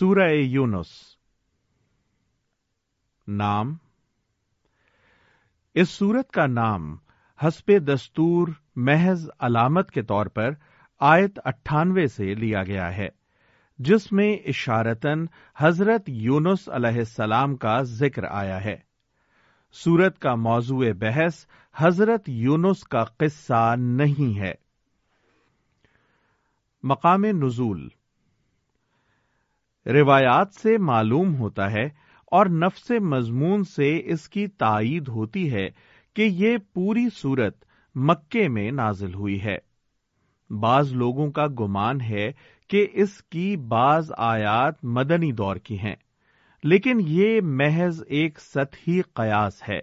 سورہ یونس نام اس سورت کا نام حسب دستور محض علامت کے طور پر آیت اٹھانوے سے لیا گیا ہے، جس میں اشارتن حضرت یونس علیہ السلام کا ذکر آیا ہے۔ سورت کا موضوع بحث حضرت یونس کا قصہ نہیں ہے۔ مقام نزول روایات سے معلوم ہوتا ہے اور نفس مضمون سے اس کی تائید ہوتی ہے کہ یہ پوری صورت مکے میں نازل ہوئی ہے۔ بعض لوگوں کا گمان ہے کہ اس کی بعض آیات مدنی دور کی ہیں، لیکن یہ محض ایک سطحی قیاس ہے۔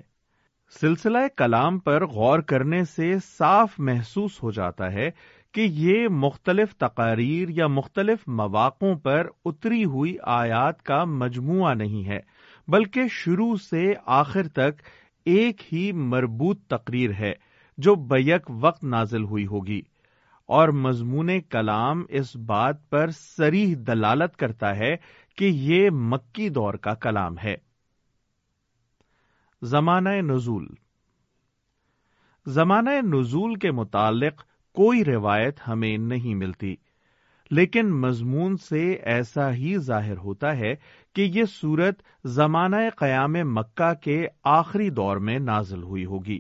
سلسلہ کلام پر غور کرنے سے صاف محسوس ہو جاتا ہے کہ یہ مختلف تقاریر یا مختلف مواقعوں پر اتری ہوئی آیات کا مجموعہ نہیں ہے، بلکہ شروع سے آخر تک ایک ہی مربوط تقریر ہے جو بیک وقت نازل ہوئی ہوگی۔ اور مضمون کلام اس بات پر سریح دلالت کرتا ہے کہ یہ مکی دور کا کلام ہے۔ زمانہ نزول۔ زمانہ نزول کے متعلق کوئی روایت ہمیں نہیں ملتی۔ لیکن مضمون سے ایسا ہی ظاہر ہوتا ہے کہ یہ صورت زمانہ قیام مکہ کے آخری دور میں نازل ہوئی ہوگی،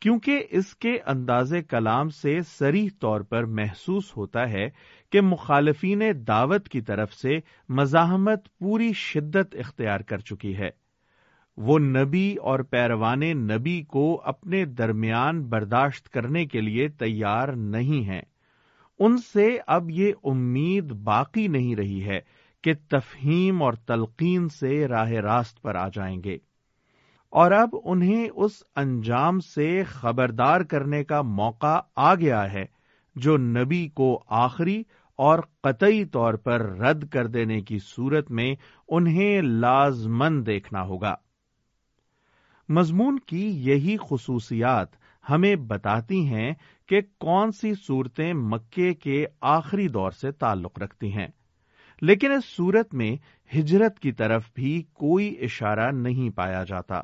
کیونکہ اس کے انداز کلام سے سریح طور پر محسوس ہوتا ہے کہ مخالفین دعوت کی طرف سے مزاحمت پوری شدت اختیار کر چکی ہے۔ وہ نبی اور پیروان نبی کو اپنے درمیان برداشت کرنے کے لیے تیار نہیں ہیں۔ ان سے اب یہ امید باقی نہیں رہی ہے کہ تفہیم اور تلقین سے راہ راست پر آ جائیں گے۔ اور اب انہیں اس انجام سے خبردار کرنے کا موقع آ گیا ہے جو نبی کو آخری اور قطعی طور پر رد کر دینے کی صورت میں انہیں لازمن دیکھنا ہوگا۔ مضمون کی یہی خصوصیات ہمیں بتاتی ہیں کہ کون سی صورتیں مکے کے آخری دور سے تعلق رکھتی ہیں۔ لیکن اس صورت میں ہجرت کی طرف بھی کوئی اشارہ نہیں پایا جاتا۔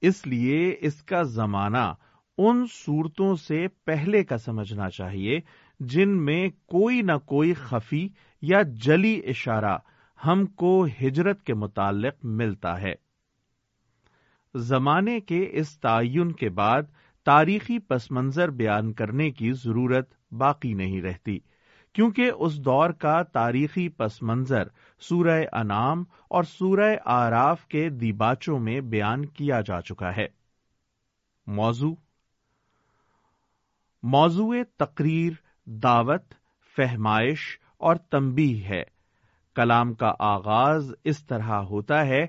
اس لیے اس کا زمانہ ان صورتوں سے پہلے کا سمجھنا چاہیے جن میں کوئی نہ کوئی خفی یا جلی اشارہ ہم کو ہجرت کے متعلق ملتا ہے۔ زمانے کے اس تعین کے بعد تاریخی پس منظر بیان کرنے کی ضرورت باقی نہیں رہتی، کیونکہ اس دور کا تاریخی پس منظر سورہ انعام اور سورہ آراف کے دیباچوں میں بیان کیا جا چکا ہے۔ موضوع موضوع تقریر، دعوت، فہمائش اور تمبی ہے۔ کلام کا آغاز اس طرح ہوتا ہے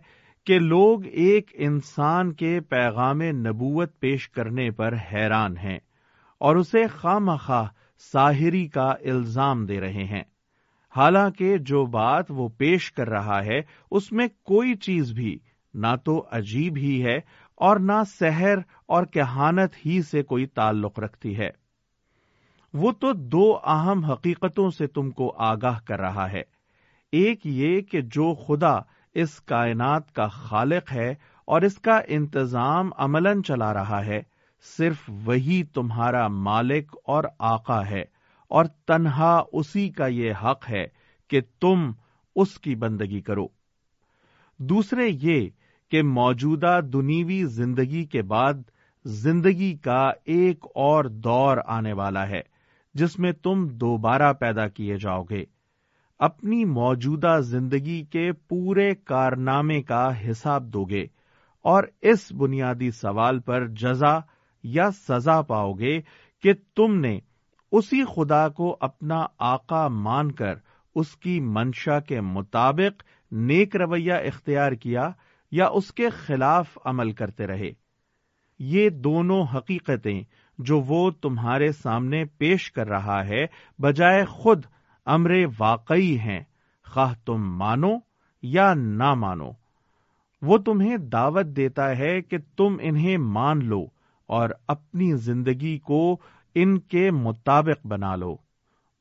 کہ لوگ ایک انسان کے پیغام نبوت پیش کرنے پر حیران ہیں اور اسے خواہ ساحری کا الزام دے رہے ہیں۔ حالانکہ جو بات وہ پیش کر رہا ہے، اس میں کوئی چیز بھی نہ تو عجیب ہی ہے اور نہ سحر اور کہانت ہی سے کوئی تعلق رکھتی ہے۔ وہ تو دو اہم حقیقتوں سے تم کو آگاہ کر رہا ہے۔ ایک یہ کہ جو خدا اس کائنات کا خالق ہے اور اس کا انتظام عملاً چلا رہا ہے، صرف وہی تمہارا مالک اور آقا ہے، اور تنہا اسی کا یہ حق ہے کہ تم اس کی بندگی کرو۔ دوسرے یہ کہ موجودہ دنیوی زندگی کے بعد زندگی کا ایک اور دور آنے والا ہے، جس میں تم دوبارہ پیدا کیے جاؤ گے۔ اپنی موجودہ زندگی کے پورے کارنامے کا حساب دو گے اور اس بنیادی سوال پر جزا یا سزا پاؤ گے کہ تم نے اسی خدا کو اپنا آقا مان کر اس کی منشا کے مطابق نیک رویہ اختیار کیا یا اس کے خلاف عمل کرتے رہے۔ یہ دونوں حقیقتیں جو وہ تمہارے سامنے پیش کر رہا ہے بجائے خود امر واقعی ہیں، خواہ تم مانو یا نہ مانو۔ وہ تمہیں دعوت دیتا ہے کہ تم انہیں مان لو اور اپنی زندگی کو ان کے مطابق بنا لو۔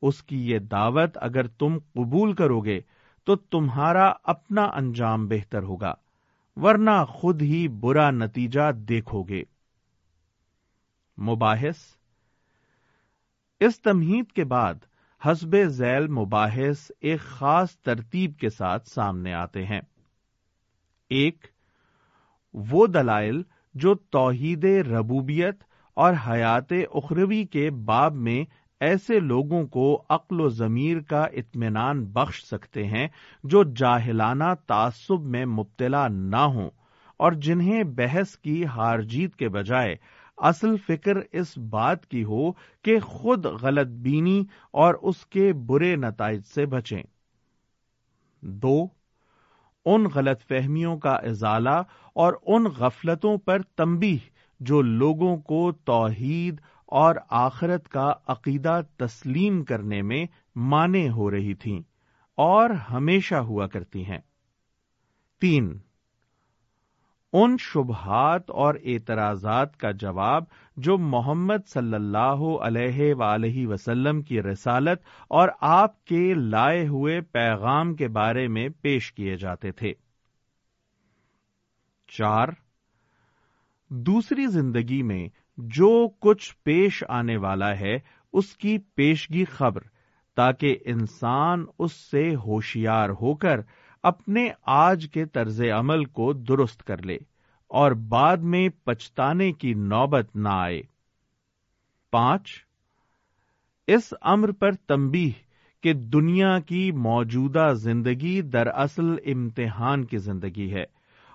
اس کی یہ دعوت اگر تم قبول کرو گے تو تمہارا اپنا انجام بہتر ہوگا، ورنہ خود ہی برا نتیجہ دیکھو گے۔ مباحث۔ اس تمہید کے بعد حسب ذیل مباحث ایک خاص ترتیب کے ساتھ سامنے آتے ہیں۔ ایک، وہ دلائل جو توحید ربوبیت اور حیات اخروی کے باب میں ایسے لوگوں کو عقل و ضمیر کا اطمینان بخش سکتے ہیں جو جاہلانہ تعصب میں مبتلا نہ ہوں اور جنہیں بحث کی ہار جیت کے بجائے اصل فکر اس بات کی ہو کہ خود غلط بینی اور اس کے برے نتائج سے بچیں۔ دو، ان غلط فہمیوں کا ازالہ اور ان غفلتوں پر تمبی جو لوگوں کو توحید اور آخرت کا عقیدہ تسلیم کرنے میں مانے ہو رہی تھیں اور ہمیشہ ہوا کرتی ہیں۔ تین ان شبہات اور اعتراضات کا جواب جو محمد صلی اللہ علیہ ولیہ وسلم کی رسالت اور آپ کے لائے ہوئے پیغام کے بارے میں پیش کیے جاتے تھے۔ چار، دوسری زندگی میں جو کچھ پیش آنے والا ہے اس کی پیشگی خبر تاکہ انسان اس سے ہوشیار ہو کر اپنے آج کے طرز عمل کو درست کر لے اور بعد میں پچھتانے کی نوبت نہ آئے۔ پانچ، اس امر پر تمبی کہ دنیا کی موجودہ زندگی دراصل امتحان کی زندگی ہے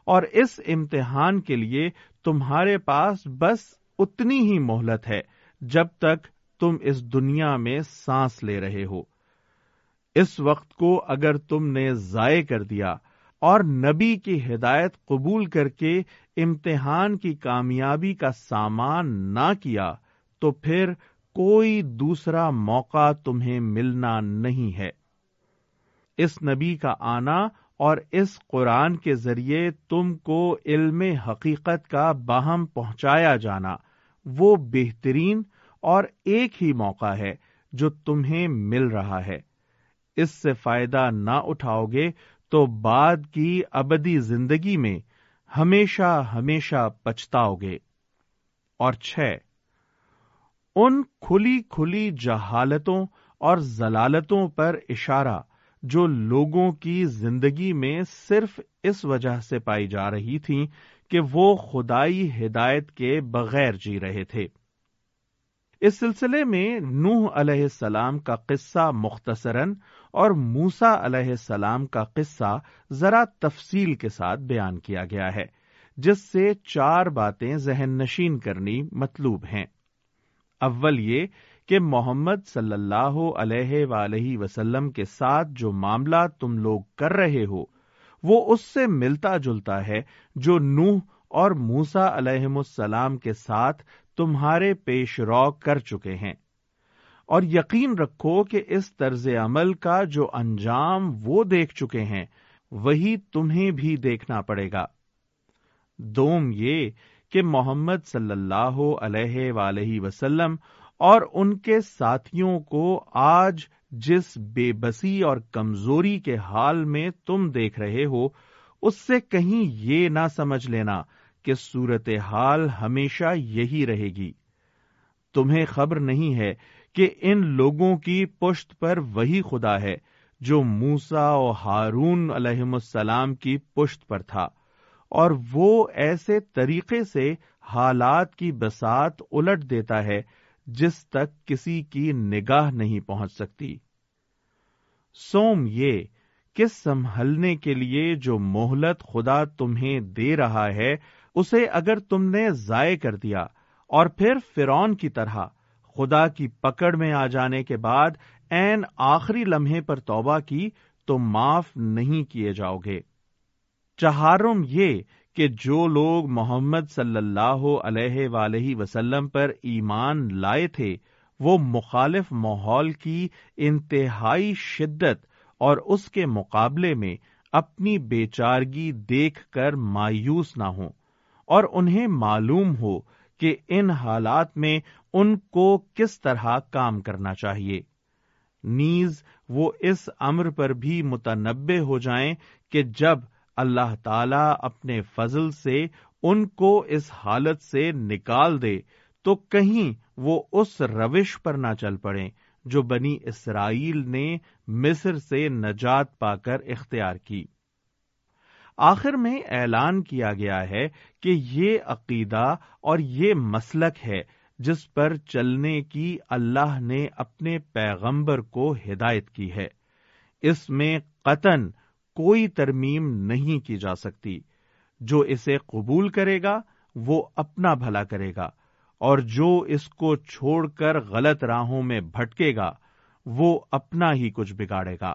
اور اس امتحان کے لیے تمہارے پاس بس اتنی ہی مہلت ہے جب تک تم اس دنیا میں سانس لے رہے ہو۔ اس وقت کو اگر تم نے ضائع کر دیا اور نبی کی ہدایت قبول کر کے امتحان کی کامیابی کا سامان نہ کیا، تو پھر کوئی دوسرا موقع تمہیں ملنا نہیں ہے۔ اس نبی کا آنا اور اس قرآن کے ذریعے تم کو علم حقیقت کا باہم پہنچایا جانا، وہ بہترین اور ایک ہی موقع ہے جو تمہیں مل رہا ہے۔ اس سے فائدہ نہ اٹھاؤ گے تو بعد کی ابدی زندگی میں ہمیشہ ہمیشہ پچھتاؤ گے۔ اور چھ، ان کھلی کھلی جہالتوں اور ضلالتوں پر اشارہ جو لوگوں کی زندگی میں صرف اس وجہ سے پائی جا رہی تھی کہ وہ خدائی ہدایت کے بغیر جی رہے تھے۔ اس سلسلے میں نوح علیہ السلام کا قصہ مختصراً اور موسا علیہ السلام کا قصہ ذرا تفصیل کے ساتھ بیان کیا گیا ہے، جس سے چار باتیں ذہن نشین کرنی مطلوب ہیں۔ اول یہ کہ محمد صلی اللہ علیہ ولیہ وسلم کے ساتھ جو معاملہ تم لوگ کر رہے ہو، وہ اس سے ملتا جلتا ہے جو نوح اور موسا علیہ السلام کے ساتھ تمہارے پیش رو کر چکے ہیں۔ اور یقین رکھو کہ اس طرز عمل کا جو انجام وہ دیکھ چکے ہیں، وہی تمہیں بھی دیکھنا پڑے گا۔ دوم یہ کہ محمد صلی اللہ علیہ ولیہ وسلم اور ان کے ساتھیوں کو آج جس بے بسی اور کمزوری کے حال میں تم دیکھ رہے ہو، اس سے کہیں یہ نہ سمجھ لینا کہ صورت حال ہمیشہ یہی رہے گی۔ تمہیں خبر نہیں ہے کہ ان لوگوں کی پشت پر وہی خدا ہے جو موسا و ہارون علیہ السلام کی پشت پر تھا، اور وہ ایسے طریقے سے حالات کی بسات الٹ دیتا ہے جس تک کسی کی نگاہ نہیں پہنچ سکتی۔ سوم یہ کہ سنبھلنے کے لیے جو مہلت خدا تمہیں دے رہا ہے، اسے اگر تم نے ضائع کر دیا اور پھر فرون کی طرح خدا کی پکڑ میں آ جانے کے بعد این آخری لمحے پر توبہ کی تو معاف نہیں کیے جاؤ گے۔ چہارم یہ کہ جو لوگ محمد صلی اللہ علیہ ولیہ وسلم پر ایمان لائے تھے، وہ مخالف ماحول کی انتہائی شدت اور اس کے مقابلے میں اپنی بیچارگی دیکھ کر مایوس نہ ہوں اور انہیں معلوم ہو کہ ان حالات میں ان کو کس طرح کام کرنا چاہیے۔ نیز وہ اس امر پر بھی متنبع ہو جائیں کہ جب اللہ تعالی اپنے فضل سے ان کو اس حالت سے نکال دے، تو کہیں وہ اس روش پر نہ چل پڑیں جو بنی اسرائیل نے مصر سے نجات پا کر اختیار کی۔ آخر میں اعلان کیا گیا ہے کہ یہ عقیدہ اور یہ مسلک ہے جس پر چلنے کی اللہ نے اپنے پیغمبر کو ہدایت کی ہے۔ اس میں قطن کوئی ترمیم نہیں کی جا سکتی۔ جو اسے قبول کرے گا، وہ اپنا بھلا کرے گا۔ اور جو اس کو چھوڑ کر غلط راہوں میں بھٹکے گا، وہ اپنا ہی کچھ بگاڑے گا۔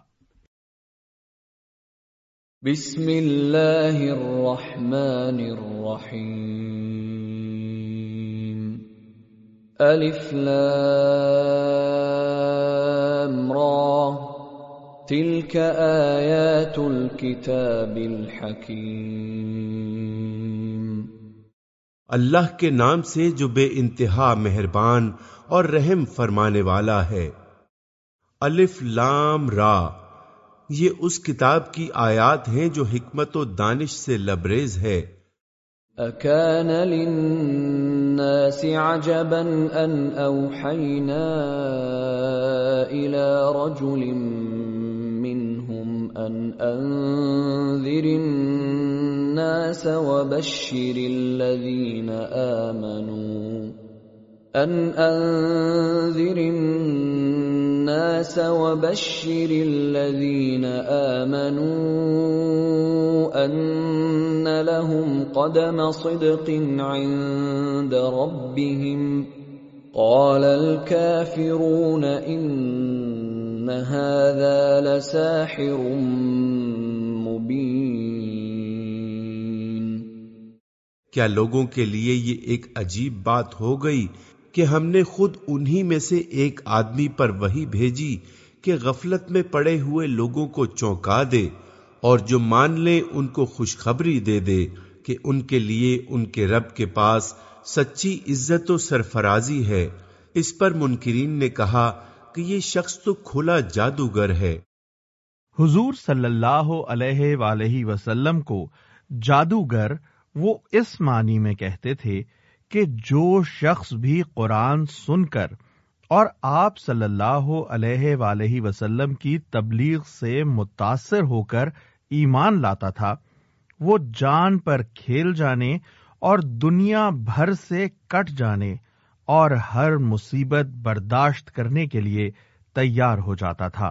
بسم اللہ الرحمن الرحیم الف لام را تلك آیات الكتاب الحکیم اللہ کے نام سے جو بے انتہا مہربان اور رحم فرمانے والا ہے، الف لام را یہ اس کتاب کی آیات ہیں جو حکمت و دانش سے لبریز ہے۔ اکان للناس عجبا ان اوحینا الى رجل منهم ان انذر الناس وبشر الذين آمنوا أن أنذر الناس وبشر الذين آمنوا أن لهم قدم صدق عند ربهم قال الكافرون إن هذا لساحر مبين کیا لوگوں کے لیے یہ ایک عجیب بات ہو گئی کہ ہم نے خود انہی میں سے ایک آدمی پر وہی بھیجی کہ غفلت میں پڑے ہوئے لوگوں کو چونکا دے اور جو مان لے ان کو خوشخبری دے دے کہ ان کے لیے ان کے رب کے پاس سچی عزت و سرفرازی ہے۔ اس پر منکرین نے کہا کہ یہ شخص تو کھلا جادوگر ہے۔ حضور صلی اللہ علیہ وآلہ وسلم کو جادوگر وہ اس معنی میں کہتے تھے کہ جو شخص بھی قرآن سن کر اور آپ صلی اللہ علیہ ولیہ وسلم کی تبلیغ سے متاثر ہو کر ایمان لاتا تھا، وہ جان پر کھیل جانے اور دنیا بھر سے کٹ جانے اور ہر مصیبت برداشت کرنے کے لیے تیار ہو جاتا تھا۔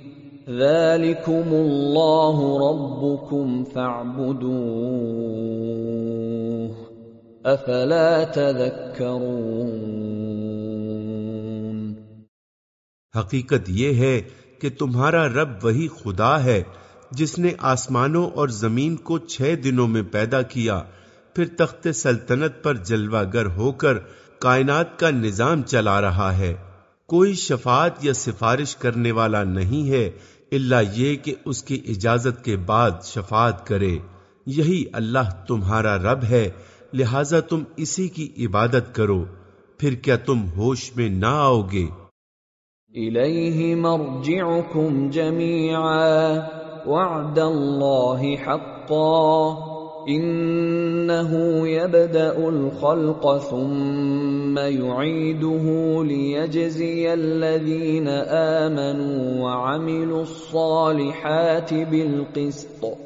ذلكم اللہ ربكم فاعبدوه افلا تذكرون حقیقت یہ ہے کہ تمہارا رب وہی خدا ہے جس نے آسمانوں اور زمین کو چھ دنوں میں پیدا کیا، پھر تخت سلطنت پر جلوہ گر ہو کر کائنات کا نظام چلا رہا ہے۔ کوئی شفاعت یا سفارش کرنے والا نہیں ہے اللہ یہ کہ اس کی اجازت کے بعد شفاعت کرے، یہی اللہ تمہارا رب ہے، لہذا تم اسی کی عبادت کرو، پھر کیا تم ہوش میں نہ آؤ گے؟ الیہ مرجعکم وعد اللہ حقا۔ انه يبدا الخلق ثم يعيده ليجزي الذين امنوا وعملوا الصالحات بالقسط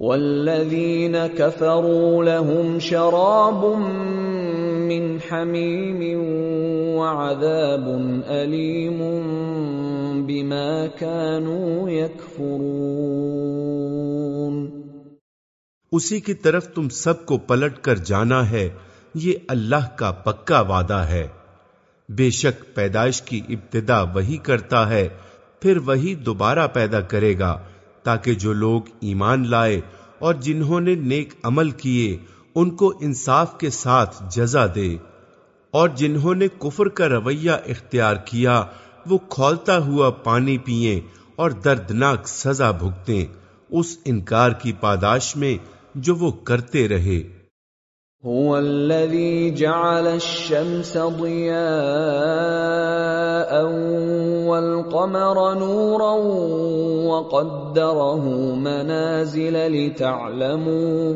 والذين كفروا لهم شراب من حميم وعذاب اليم بما كانوا يكفرون اسی کی طرف تم سب کو پلٹ کر جانا ہے، یہ اللہ کا پکا وعدہ ہے۔ بے شک پیدائش کی ابتدا وہی کرتا ہے، پھر وہی دوبارہ پیدا کرے گا، تاکہ جو لوگ ایمان لائے اور جنہوں نے نیک عمل کیے، ان کو انصاف کے ساتھ جزا دے۔ اور جنہوں نے کفر کا رویہ اختیار کیا، وہ کھولتا ہوا پانی پیئیں اور دردناک سزا بھگتیں۔ اس انکار کی پاداش میں جو وہ کرتے رہے۔ هو الذي جعل الشمس ضياء والقمر نورا وقدره منازل لتعلموا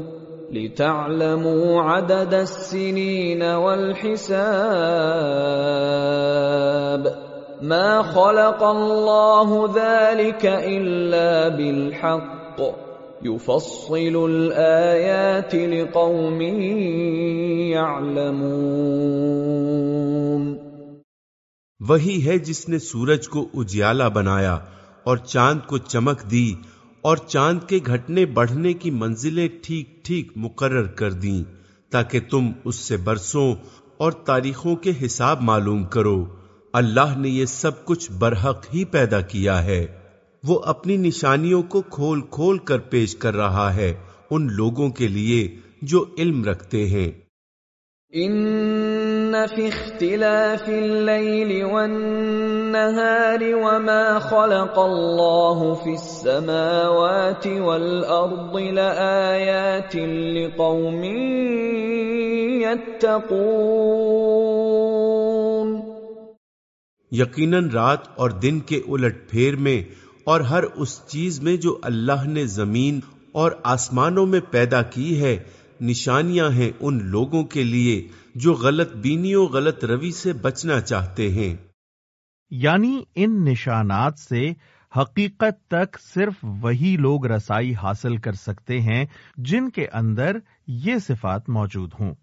لتعلموا عدد السنين والحساب، ما خلق الله ذلك الا بالحق۔ يفصل الآيات لقوم يعلمون. وہی ہے جس نے سورج کو اجیالا بنایا اور چاند کو چمک دی اور چاند کے گھٹنے بڑھنے کی منزلیں ٹھیک ٹھیک مقرر کر دیں تاکہ تم اس سے برسوں اور تاریخوں کے حساب معلوم کرو۔ اللہ نے یہ سب کچھ برحق ہی پیدا کیا ہے۔ وہ اپنی نشانیوں کو کھول کھول کر پیش کر رہا ہے ان لوگوں کے لیے جو علم رکھتے ہیں۔ ان فی اختلاف اللیل والنہار وما خلق اللہ فی السماوات والارض لآیات لقوم یتقون۔ یقیناً رات اور دن کے الٹ پھیر میں اور ہر اس چیز میں جو اللہ نے زمین اور آسمانوں میں پیدا کی ہے، نشانیاں ہیں ان لوگوں کے لیے جو غلط بینیوں، غلط روی سے بچنا چاہتے ہیں۔ یعنی ان نشانات سے حقیقت تک صرف وہی لوگ رسائی حاصل کر سکتے ہیں جن کے اندر یہ صفات موجود ہوں۔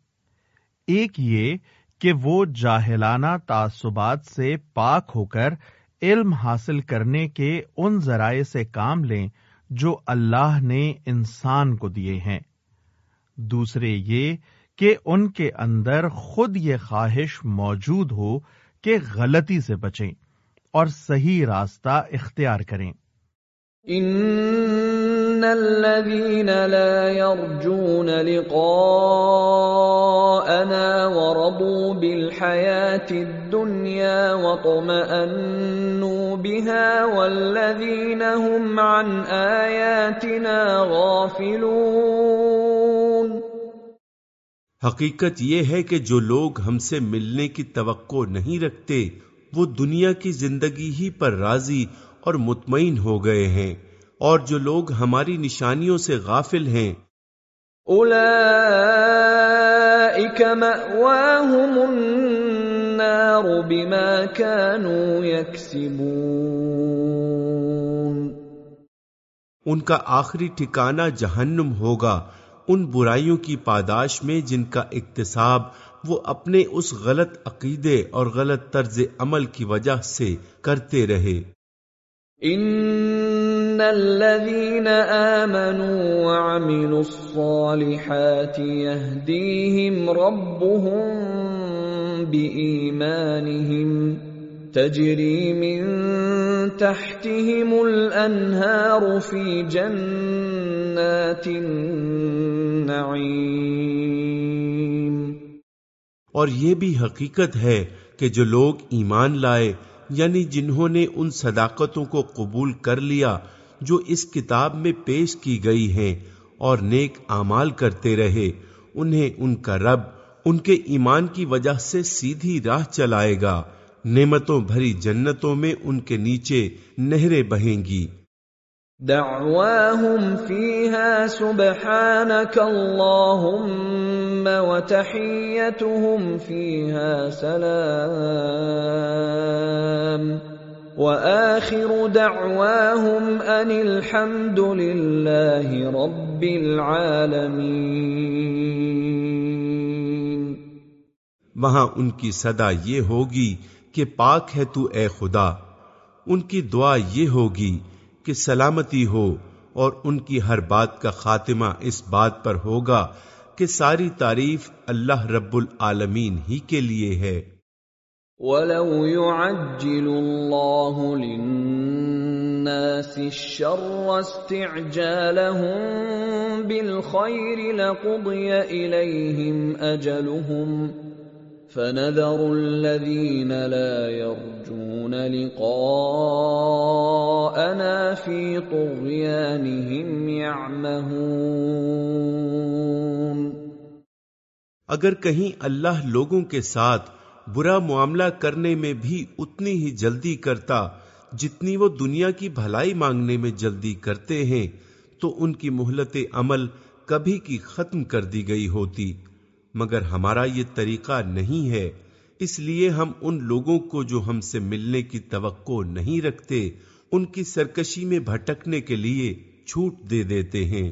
ایک یہ کہ وہ جاہلانہ تعصبات سے پاک ہو کر علم حاصل کرنے کے ان ذرائع سے کام لیں جو اللہ نے انسان کو دیے ہیں۔ دوسرے یہ کہ ان کے اندر خود یہ خواہش موجود ہو کہ غلطی سے بچیں اور صحیح راستہ اختیار کریں۔ ان ان الذين لا يرجون لقاءنا ورضوا بالحياه الدنيا وطمأنوا بها والذين هم عن اياتنا غافلون حقیقت یہ ہے کہ جو لوگ ہم سے ملنے کی توقع نہیں رکھتے، وہ دنیا کی زندگی ہی پر راضی اور مطمئن ہو گئے ہیں۔ اور جو لوگ ہماری نشانیوں سے غافل ہیں۔ النار بما كانوا يكسبون ان کا آخری ٹھکانہ جہنم ہوگا ان برائیوں کی پاداش میں جن کا اقتصاب وہ اپنے اس غلط عقیدے اور غلط طرز عمل کی وجہ سے کرتے رہے۔ ان ان الذين امنوا وعملوا الصالحات يهديهم ربهم بايمانهم تجري من تحتهم الانهار في جنات النعيم اور یہ بھی حقیقت ہے کہ جو لوگ ایمان لائے یعنی جنہوں نے ان صداقتوں کو قبول کر لیا جو اس کتاب میں پیش کی گئی ہیں اور نیک اعمال کرتے رہے، انہیں ان کا رب ان کے ایمان کی وجہ سے سیدھی راہ چلائے گا۔ نعمتوں بھری جنتوں میں ان کے نیچے نہریں بہیں گی۔ دعواهم فيها سبحانك اللهم وتحيتهم فيها سلام۔ واخر دعواهم ان الحمد لله رب العالمين. وہاں ان کی صدا یہ ہوگی کہ پاک ہے تو اے خدا، ان کی دعا یہ ہوگی کہ سلامتی ہو اور ان کی ہر بات کا خاتمہ اس بات پر ہوگا کہ ساری تعریف اللہ رب العالمین ہی کے لیے ہے۔ وَلَوْ يُعَجِّلُ اللَّهُ لِلنَّاسِ الناس الشر استعجالهم بالخير لقضي اليهم اجلهم فنذر الذين لا يرجون لقاءنا في طغيانهم يعمهون اگر کہیں اللہ لوگوں کے ساتھ برا معاملہ کرنے میں بھی اتنی ہی جلدی کرتا جتنی وہ دنیا کی بھلائی مانگنے میں جلدی کرتے ہیں، تو ان کی مہلت عمل کبھی کی ختم کر دی گئی ہوتی۔ مگر ہمارا یہ طریقہ نہیں ہے۔ اس لیے ہم ان لوگوں کو جو ہم سے ملنے کی توقع نہیں رکھتے، ان کی سرکشی میں بھٹکنے کے لیے چھوٹ دے دیتے ہیں۔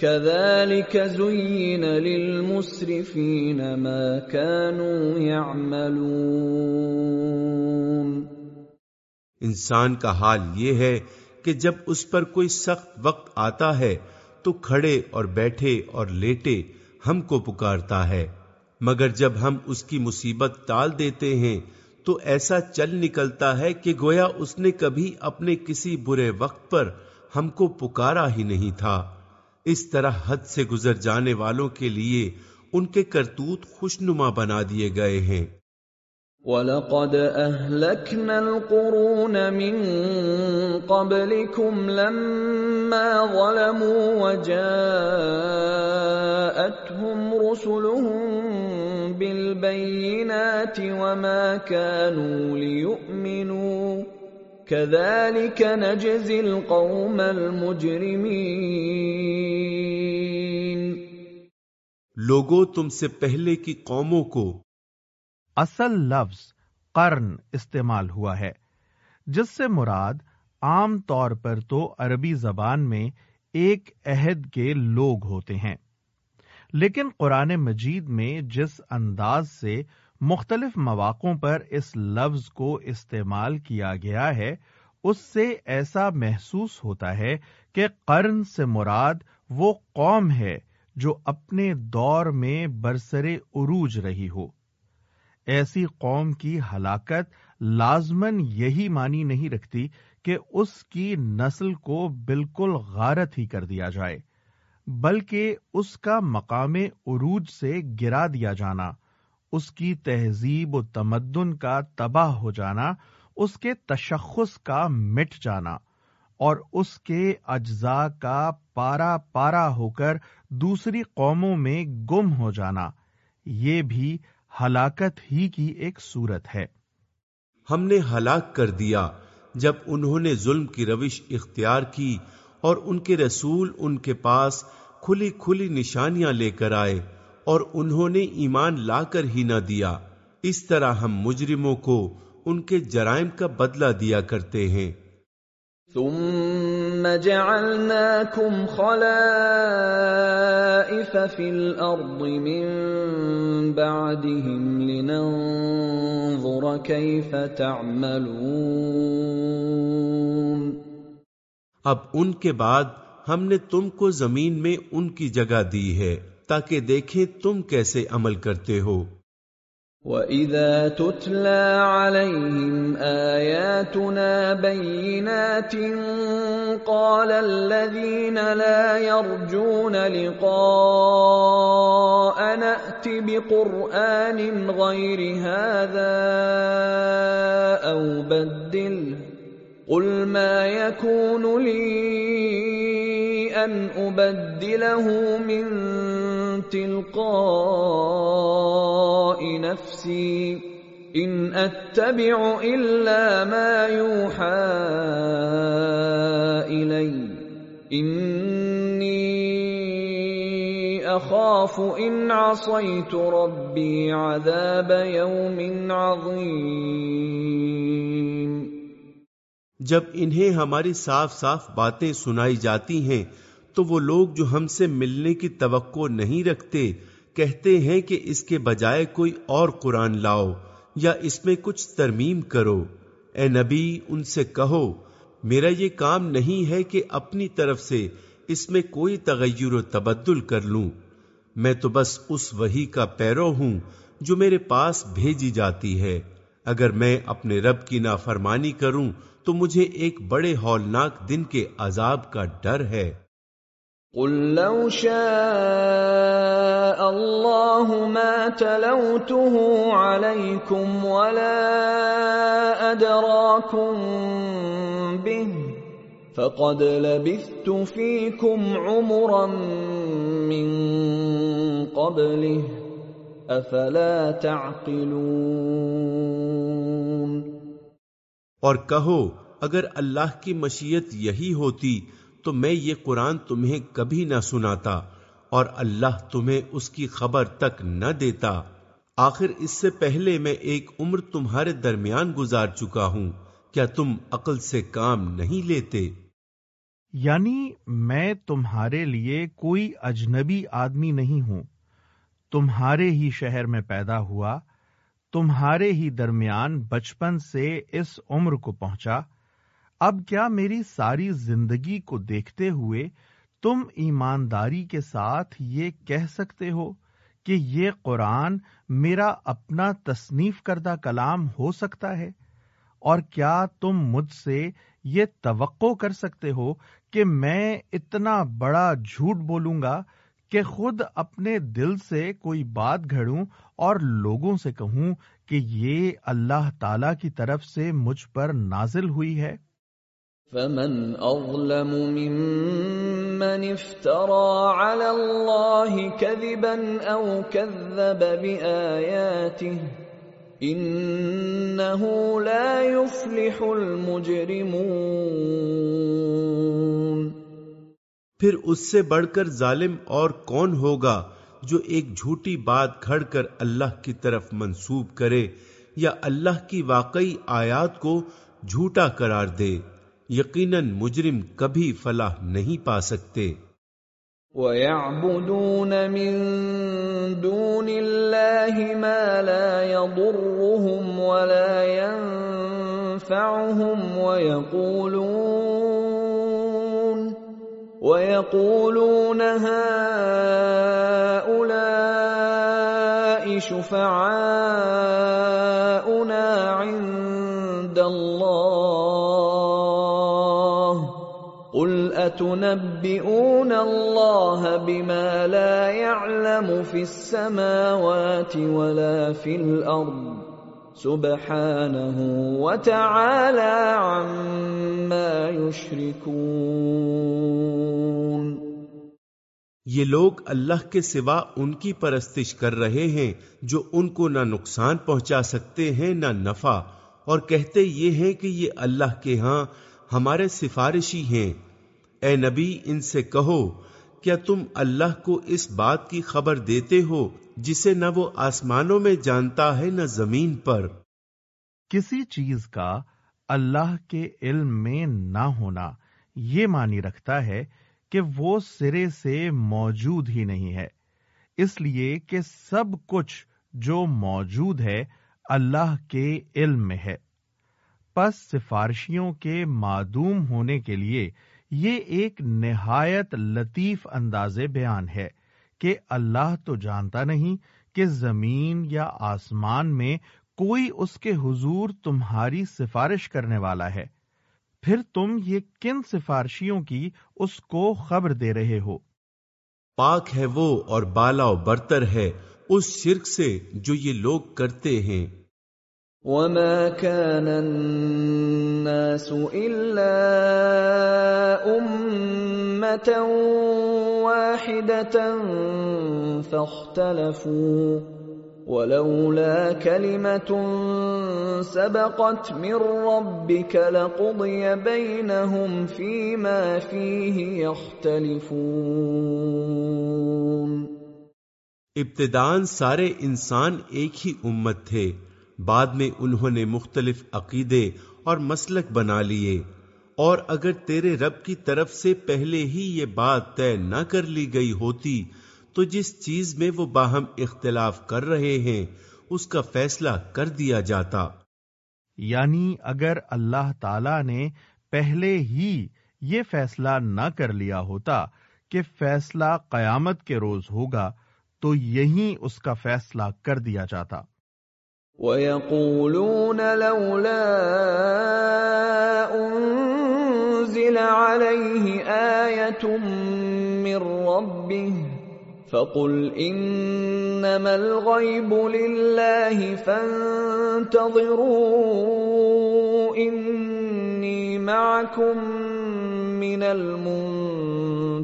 كذلك زين للمسرفين ما كانوا يعملون۔ انسان کا حال یہ ہے کہ جب اس پر کوئی سخت وقت آتا ہے، تو کھڑے اور بیٹھے اور لیٹے ہم کو پکارتا ہے۔ مگر جب ہم اس کی مصیبت ٹال دیتے ہیں، تو ایسا چل نکلتا ہے کہ گویا اس نے کبھی اپنے کسی برے وقت پر ہم کو پکارا ہی نہیں تھا۔ اس طرح حد سے گزر جانے والوں کے لیے ان کے کرتوت خوشنما بنا دیے گئے ہیں۔ وَلَقَدْ أَهْلَكْنَا الْقُرُونَ مِن قَبْلِكُمْ لَمَّا ظَلَمُوا وَجَاءَتْهُمْ رُسُلُهُم بِالْبَيِّنَاتِ وَمَا كَانُوا لِيُؤْمِنُوا كذلك نجزي القوم المجرمين. لوگوں تم سے پہلے کی قوموں کو اصل لفظ قرن استعمال ہوا ہے، جس سے مراد عام طور پر تو عربی زبان میں ایک عہد کے لوگ ہوتے ہیں۔ لیکن قرآن مجید میں جس انداز سے مختلف مواقع پر اس لفظ کو استعمال کیا گیا ہے، اس سے ایسا محسوس ہوتا ہے کہ قرن سے مراد وہ قوم ہے جو اپنے دور میں برسر عروج رہی ہو۔ ایسی قوم کی ہلاکت لازمن یہی مانی نہیں رکھتی کہ اس کی نسل کو بالکل غارت ہی کر دیا جائے، بلکہ اس کا مقام عروج سے گرا دیا جانا۔ اس کی تہذیب و تمدن کا تباہ ہو جانا، اس کے تشخص کا مٹ جانا اور اس کے اجزاء کا پارا پارا ہو کر دوسری قوموں میں گم ہو جانا، یہ بھی ہلاکت ہی کی ایک صورت ہے۔ ہم نے ہلاک کر دیا جب انہوں نے ظلم کی روش اختیار کی اور ان کے رسول ان کے پاس کھلی کھلی نشانیاں لے کر آئے۔ اور انہوں نے ایمان لا کر ہی نہ دیا۔ اس طرح ہم مجرموں کو ان کے جرائم کا بدلہ دیا کرتے ہیں۔ ثم جعلناكم خلائف في الارض من بعدهم لننظر كيف تعملون۔ اب ان کے بعد ہم نے تم کو زمین میں ان کی جگہ دی ہے۔ تاکہ دیکھیں تم کیسے عمل کرتے ہو۔ وَإِذَا تُتْلَى عَلَيْهِمْ آيَاتُنَا بَيِّنَاتٍ قَالَ الَّذِينَ لَا يَرْجُونَ لِقَاءَ نَأْتِ بِقُرْآنٍ غَيْرِ هَذَا أَوْ بَدِّلْ قُلْ مَا يَكُونُ لِي أَنْ أُبَدِّلَهُ مِنْ تلقاء نفسي. ان اتبع الا ما يوحى الي اني اخاف ان عصيت ربي عذاب يوم عظيم. جب انہیں ہماری صاف صاف باتیں سنائی جاتی ہیں تو وہ لوگ جو ہم سے ملنے کی توقع نہیں رکھتے، کہتے ہیں کہ اس کے بجائے کوئی اور قرآن لاؤ یا اس میں کچھ ترمیم کرو۔ اے نبی، ان سے کہو، میرا یہ کام نہیں ہے کہ اپنی طرف سے اس میں کوئی تغیر و تبدل کر لوں۔ میں تو بس اس وہی کا پیرو ہوں جو میرے پاس بھیجی جاتی ہے۔ اگر میں اپنے رب کی نافرمانی کروں تو مجھے ایک بڑے ہولناک دن کے عذاب کا ڈر ہے۔ قل لو شاء الله ما تلوته عليكم ولا أدراكم به فقد لبثت فيكم عمرا من قبله أفلا تعقلون اور کہو، اگر اللہ کی مشیت یہی ہوتی تو میں یہ قرآن تمہیں کبھی نہ سناتا اور اللہ تمہیں اس کی خبر تک نہ دیتا۔ آخر اس سے پہلے میں ایک عمر تمہارے درمیان گزار چکا ہوں۔ کیا تم عقل سے کام نہیں لیتے؟ یعنی میں تمہارے لیے کوئی اجنبی آدمی نہیں ہوں۔ تمہارے ہی شہر میں پیدا ہوا، تمہارے ہی درمیان بچپن سے اس عمر کو پہنچا۔ اب کیا میری ساری زندگی کو دیکھتے ہوئے تم ایمانداری کے ساتھ یہ کہہ سکتے ہو کہ یہ قرآن میرا اپنا تصنیف کردہ کلام ہو سکتا ہے؟ اور کیا تم مجھ سے یہ توقع کر سکتے ہو کہ میں اتنا بڑا جھوٹ بولوں گا کہ خود اپنے دل سے کوئی بات گھڑوں اور لوگوں سے کہوں کہ یہ اللہ تعالی کی طرف سے مجھ پر نازل ہوئی ہے؟ فمن اظلم ممن افترى على الله كذبا او كذب باياته انه لا يفلح المجرمون پھر اس سے بڑھ کر ظالم اور کون ہوگا جو ایک جھوٹی بات کھڑ کر اللہ کی طرف منسوب کرے یا اللہ کی واقعی آیات کو جھوٹا قرار دے؟ یقیناً مجرم کبھی فلاح نہیں پا سکتے۔ وَيَعْبُدُونَ مِن دُونِ اللَّهِ مَا لَا يَضُرُّهُمْ وَلَا يَنفَعُهُمْ وَيَقُولُونَ وَيَقُولُونَ هَؤُلَاءِ شُفَعَاؤُنَا عِندَ اللَّهِ اتنبئون الله بما لا يعلم في السماوات ولا في الارض سبحانه وتعالى عما يشركون یہ لوگ اللہ کے سوا ان کی پرستش کر رہے ہیں جو ان کو نہ نقصان پہنچا سکتے ہیں نہ نفع اور کہتے یہ ہیں کہ یہ اللہ کے ہاں ہمارے سفارشی ہیں۔ اے نبی، ان سے کہو، کیا تم اللہ کو اس بات کی خبر دیتے ہو جسے نہ وہ آسمانوں میں جانتا ہے نہ زمین پر؟ کسی چیز کا اللہ کے علم میں نہ ہونا یہ مانی رکھتا ہے کہ وہ سرے سے موجود ہی نہیں ہے۔ اس لیے کہ سب کچھ جو موجود ہے اللہ کے علم میں ہے۔ پس سفارشیوں کے معدوم ہونے کے لیے یہ ایک نہایت لطیف انداز بیان ہے کہ اللہ تو جانتا نہیں کہ زمین یا آسمان میں کوئی اس کے حضور تمہاری سفارش کرنے والا ہے۔ پھر تم یہ کن سفارشیوں کی اس کو خبر دے رہے ہو؟ پاک ہے وہ اور بالا و برتر ہے اس شرک سے جو یہ لوگ کرتے ہیں۔ وما كان الناس الا امه واحده فاختلفوا ولولا كلمه سبقت من ربك لقضي بينهم فيما فيه يختلفون ابتدان سارے انسان ایک ہی امت تھے۔ بعد میں انہوں نے مختلف عقیدے اور مسلک بنا لیے۔ اور اگر تیرے رب کی طرف سے پہلے ہی یہ بات طے نہ کر لی گئی ہوتی، تو جس چیز میں وہ باہم اختلاف کر رہے ہیں، اس کا فیصلہ کر دیا جاتا۔ یعنی اگر اللہ تعالی نے پہلے ہی یہ فیصلہ نہ کر لیا ہوتا کہ فیصلہ قیامت کے روز ہوگا، تو یہی اس کا فیصلہ کر دیا جاتا۔ وَيَقُولُونَ لَوْلَا أُنزِلَ عَلَيْهِ آيَةٌ مِّن رَّبِّهِ فَقُلْ إِنَّمَا الْغَيْبُ لِلَّهِ فَانتَظِرُوا إِنِّي مَعَكُم مِّنَ الْمُنتَظِرِينَ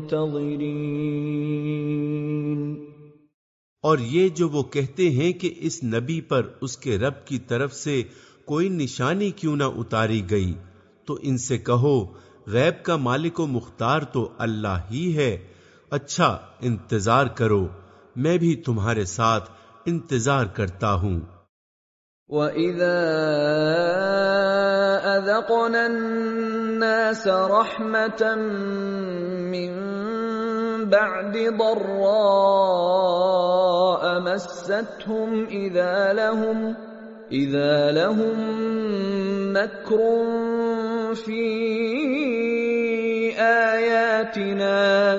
اور یہ جو وہ کہتے ہیں کہ اس نبی پر اس کے رب کی طرف سے کوئی نشانی کیوں نہ اتاری گئی، تو ان سے کہو، غیب کا مالک و مختار تو اللہ ہی ہے۔ اچھا انتظار کرو، میں بھی تمہارے ساتھ انتظار کرتا ہوں۔ وَإِذَا أَذَقْنَا النَّاسَ رَحْمَةً مِّن بَعْدِ ضَرَّاءَ مَسَّتْهُمْ إِذَا لَهُمْ إِذَا لَهُمْ مَكْرٌ فِي آيَاتِنَا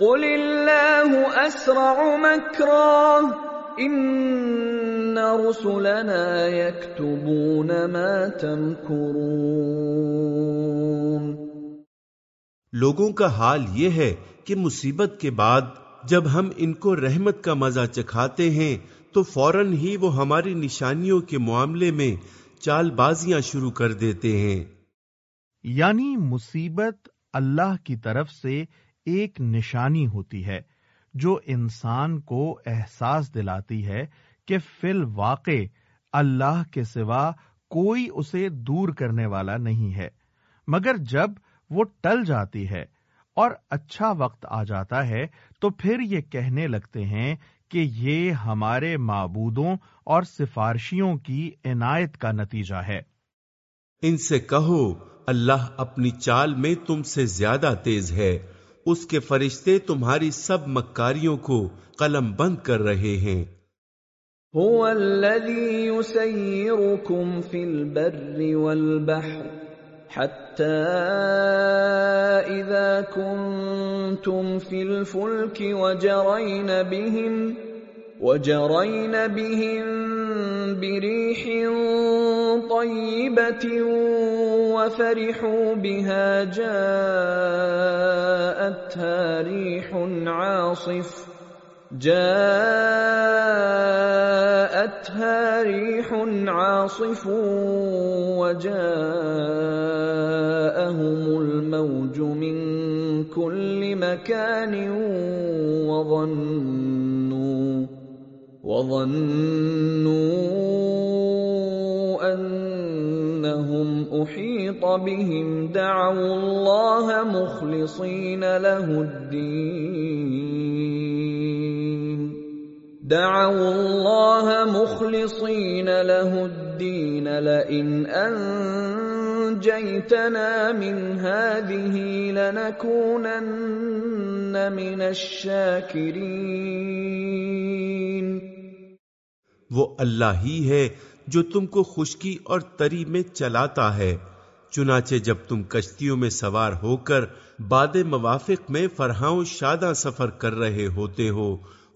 قل الله اسرع مكرا ان رسلنا يكتبون ما تمكرون لوگوں کا حال یہ ہے کہ مصیبت کے بعد جب ہم ان کو رحمت کا مزہ چکھاتے ہیں، تو فوراً ہی وہ ہماری نشانیوں کے معاملے میں چال بازیاں شروع کر دیتے ہیں۔ یعنی مصیبت اللہ کی طرف سے ایک نشانی ہوتی ہے، جو انسان کو احساس دلاتی ہے کہ فی الواقع اللہ کے سوا کوئی اسے دور کرنے والا نہیں ہے۔ مگر جب وہ ٹل جاتی ہے اور اچھا وقت آ جاتا ہے تو پھر یہ کہنے لگتے ہیں کہ یہ ہمارے معبودوں اور سفارشیوں کی عنایت کا نتیجہ ہے۔ ان سے کہو اللہ اپنی چال میں تم سے زیادہ تیز ہے۔ اس کے فرشتے تمہاری سب مکاریوں کو قلم بند کر رہے ہیں۔ هو الذي يسيركم في البر والبحر۔ حتى إذا كنتم في الفلك وجرين بهم وجرين بهم بريح طيبة وفرحوا بها، جاءتها ريح عاصف. جاءتها ريح عاصف وجاءهم الموج من كل مكان وظنوا وظنوا انهم احيط بهم. دعوا الله مخلصين له الدين. دعوا الله مخلصين له الدين لئن انجيتنا من هذه لنكونن من الشاكرين. وہ اللہ ہی ہے جو تم کو خشکی اور تری میں چلاتا ہے، چنانچہ جب تم کشتیوں میں سوار ہو کر باد موافق میں فرہاؤں شادہ سفر کر رہے ہوتے ہو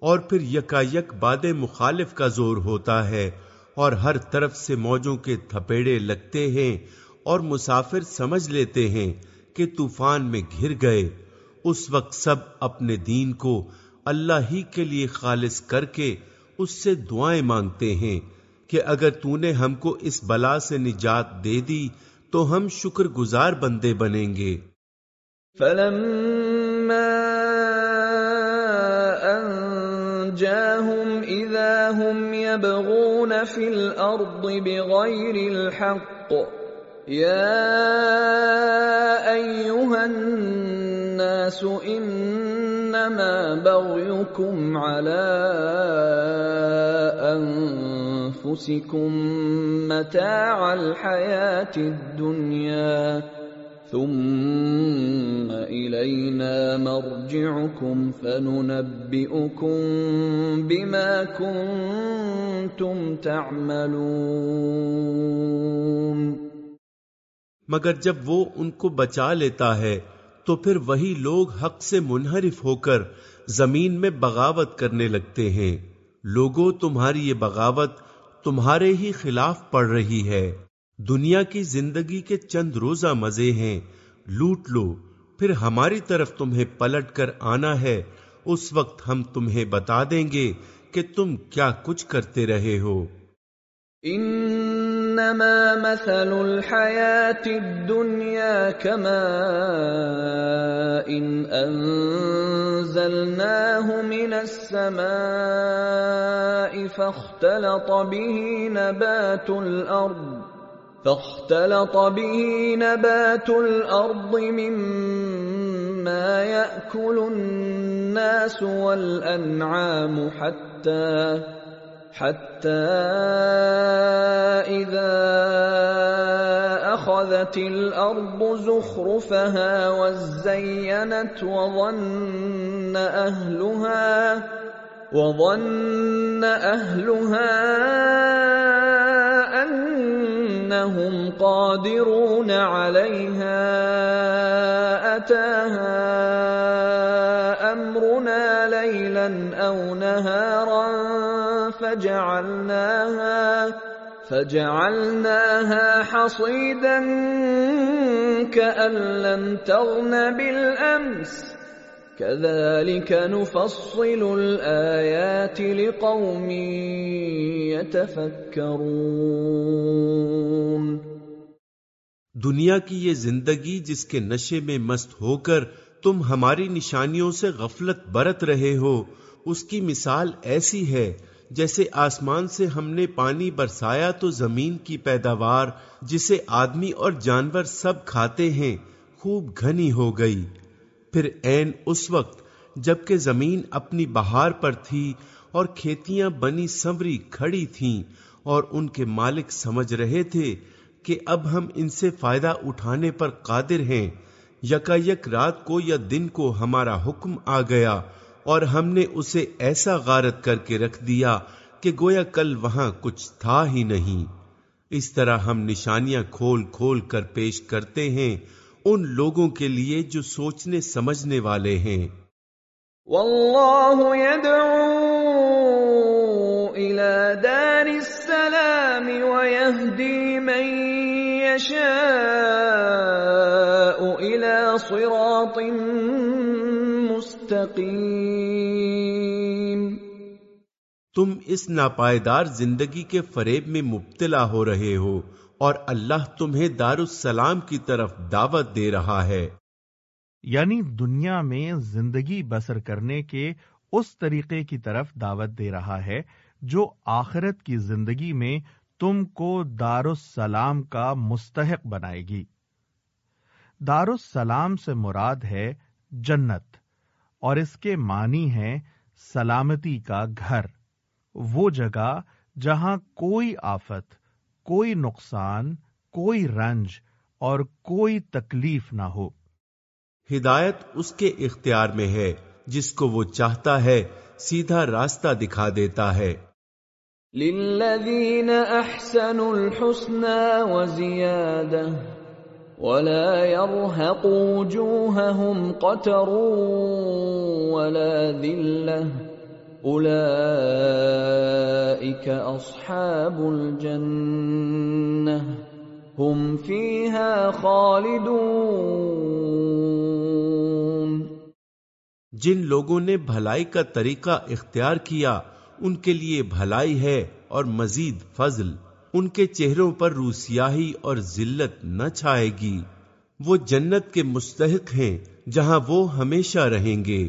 اور پھر یکا یک باد مخالف کا زور ہوتا ہے اور ہر طرف سے موجوں کے تھپیڑے لگتے ہیں اور مسافر سمجھ لیتے ہیں کہ طوفان میں گھر گئے۔ اس وقت سب اپنے دین کو اللہ ہی کے لیے خالص کر کے اس سے دعائیں مانگتے ہیں کہ اگر تو نے ہم کو اس بلا سے نجات دے دی تو ہم شکر گزار بندے بنیں گے۔ فلما انجاهم اذا هم يبغون في الارض بغير الحق يا ايها الناس انما بغيكم على انفسكم متاع الحياة الدنيا ثم إلينا مرجعكم فننبئكم بما كنتم تعملون مگر جب وہ ان کو بچا لیتا ہے، تو پھر وہی لوگ حق سے منحرف ہو کر زمین میں بغاوت کرنے لگتے ہیں۔ لوگوں، تمہاری یہ بغاوت تمہارے ہی خلاف پڑ رہی ہے۔ دنیا کی زندگی کے چند روزہ مزے ہیں۔ لوٹ لو، پھر ہماری طرف تمہیں پلٹ کر آنا ہے۔ اس وقت ہم تمہیں بتا دیں گے کہ تم کیا کچھ کرتے رہے ہو۔ انما مثل الحياه الدنيا كما ان انزلناه من السماء فاختلط به نبات الارض۔ فاختلط به نبات الارض مما ياكل الناس والانعام حتى حتى إذا أخذت الأرض زخرفها وزينت وظن أهلها وظن أهلها أنهم قادرون عليها، أتاها أمرنا ليلا أو نهارا فجعلناها فجعلناها حصيدا كأن لم تغن بالأمس. كذلك نفصل الآيات لقوم يتفكرون. دنیا کی یہ زندگی جس کے نشے میں مست ہو کر تم ہماری نشانیوں سے غفلت برت رہے ہو، اس کی مثال ایسی ہے، جیسے آسمان سے ہم نے پانی برسایا تو زمین کی پیداوار، جسے آدمی اور جانور سب کھاتے ہیں، خوب گھنی ہو گئی۔ پھر این اس وقت جبکہ زمین اپنی بہار پر تھی اور کھیتیاں بنی سمری کھڑی تھیں اور ان کے مالک سمجھ رہے تھے کہ اب ہم ان سے فائدہ اٹھانے پر قادر ہیں۔ یکا یک رات کو یا دن کو ہمارا حکم آ گیا اور ہم نے اسے ایسا غارت کر کے رکھ دیا کہ گویا کل وہاں کچھ تھا ہی نہیں۔ اس طرح ہم نشانیاں کھول کھول کر پیش کرتے ہیں ان لوگوں کے لیے جو سوچنے سمجھنے والے ہیں۔ واللہ يدعو الى دار السلام ويهدي من يشاء الى صراط مستقیم تم اس ناپائیدار زندگی کے فریب میں مبتلا ہو رہے ہو۔ اور اللہ تمہیں دار السلام کی طرف دعوت دے رہا ہے۔ یعنی دنیا میں زندگی بسر کرنے کے اس طریقے کی طرف دعوت دے رہا ہے جو آخرت کی زندگی میں تم کو دار السلام کا مستحق بنائے گی۔ دار السلام سے مراد ہے جنت، اور اس کے معنی ہے سلامتی کا گھر، وہ جگہ جہاں کوئی آفت کوئی نقصان کوئی رنج اور کوئی تکلیف نہ ہو۔ ہدایت اس کے اختیار میں ہے جس کو وہ چاہتا ہے سیدھا راستہ دکھا دیتا ہے۔ للذین احسنوا الحسنى وزیادہ ولا يرهق وجوههم قتر ولا ذلة أولئك أصحاب الجنة هم فيها خالدون۔ جن لوگوں نے بھلائی کا طریقہ اختیار کیا، ان کے لیے بھلائی ہے اور مزید فضل۔ ان کے چہروں پر روسیاہی اور ذلت نہ چھائے گی۔ وہ جنت کے مستحق ہیں، جہاں وہ ہمیشہ رہیں گے۔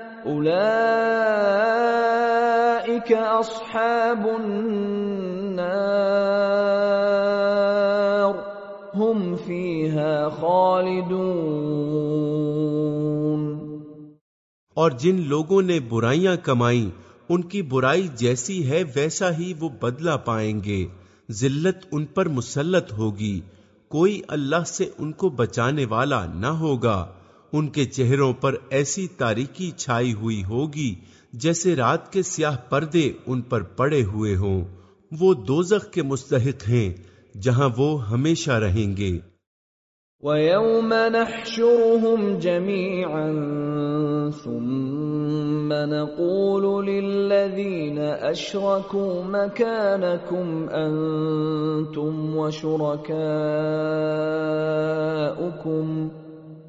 أولئك أصحاب النار. هم فيها خالدون. اور جن لوگوں نے برائیاں کمائیں، ان کی برائی جیسی ہے ویسا ہی وہ بدلہ پائیں گے۔ ذلت ان پر مسلط ہوگی۔ کوئی اللہ سے ان کو بچانے والا نہ ہوگا۔ ان کے چہروں پر ایسی تاریکی چھائی ہوئی ہوگی جیسے رات کے سیاہ پردے ان پر پڑے ہوئے ہوں۔ وہ دوزخ کے مستحق ہیں، جہاں وہ ہمیشہ رہیں گے۔ وَيَوْمَ نَحْشُرُهُمْ جَمِيعًا ثُمَّ نَقُولُ لِلَّذِينَ أَشْرَكُوا مَكَانَكُمْ أَنْتُمْ وَشُرَكَاؤُكُمْ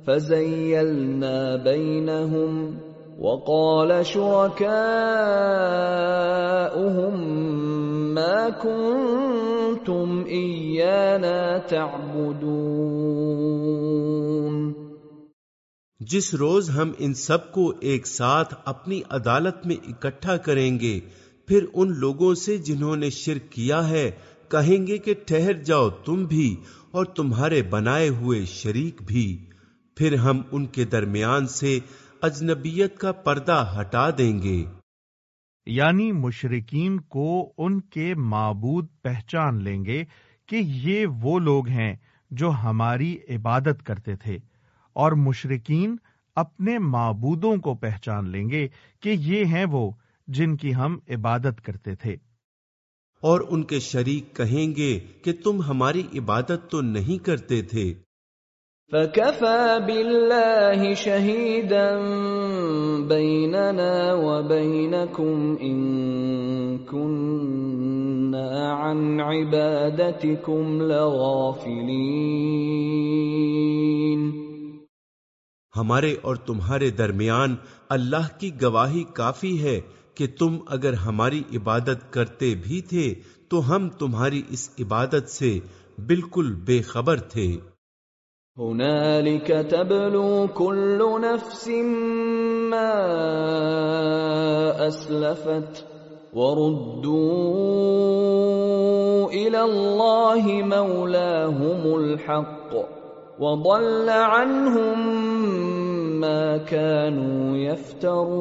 فَزَيَّلْنَا بَيْنَهُمْ وَقَالَ شُرَكَاؤُهُمْ مَا كُنْتُمْ إِيَّانَا تَعْبُدُونَ جس روز ہم ان سب کو ایک ساتھ اپنی عدالت میں اکٹھا کریں گے، پھر ان لوگوں سے جنہوں نے شرک کیا ہے، کہیں گے کہ ٹھہر جاؤ تم بھی اور تمہارے بنائے ہوئے شریک بھی۔ پھر ہم ان کے درمیان سے اجنبیت کا پردہ ہٹا دیں گے۔ یعنی مشرقین کو ان کے معبود پہچان لیں گے کہ یہ وہ لوگ ہیں جو ہماری عبادت کرتے تھے اور مشرقین اپنے معبودوں کو پہچان لیں گے کہ یہ ہیں وہ جن کی ہم عبادت کرتے تھے۔ اور ان کے شریک کہیں گے کہ تم ہماری عبادت تو نہیں کرتے تھے۔ فَكَفَى بِاللَّهِ شَهِيدًا بَيْنَنَا وَبَيْنَكُمْ إِن كُنَّا عَنْ عِبَادَتِكُمْ لَغَافِلِينَ ہمارے اور تمہارے درمیان اللہ کی گواہی کافی ہے کہ تم اگر ہماری عبادت کرتے بھی تھے تو ہم تمہاری اس عبادت سے بالکل بے خبر تھے۔ هنالك تبلو كل نفس ما أسلفت وردوا إلى الله مولاهم الحق وضل عنهم ما كانوا يفترون.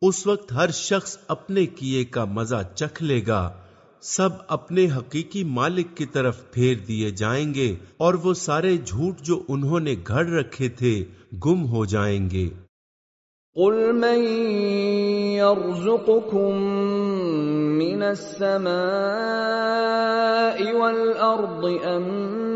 اس وقت ہر شخص اپنے کیے کا مزہ چکھ لے گا سب اپنے حقیقی مالک کی طرف پھیر دیے جائیں گے اور وہ سارے جھوٹ جو انہوں نے گھڑ رکھے تھے گم ہو جائیں گے۔ قل من يرزقكم من السماء والأرض أم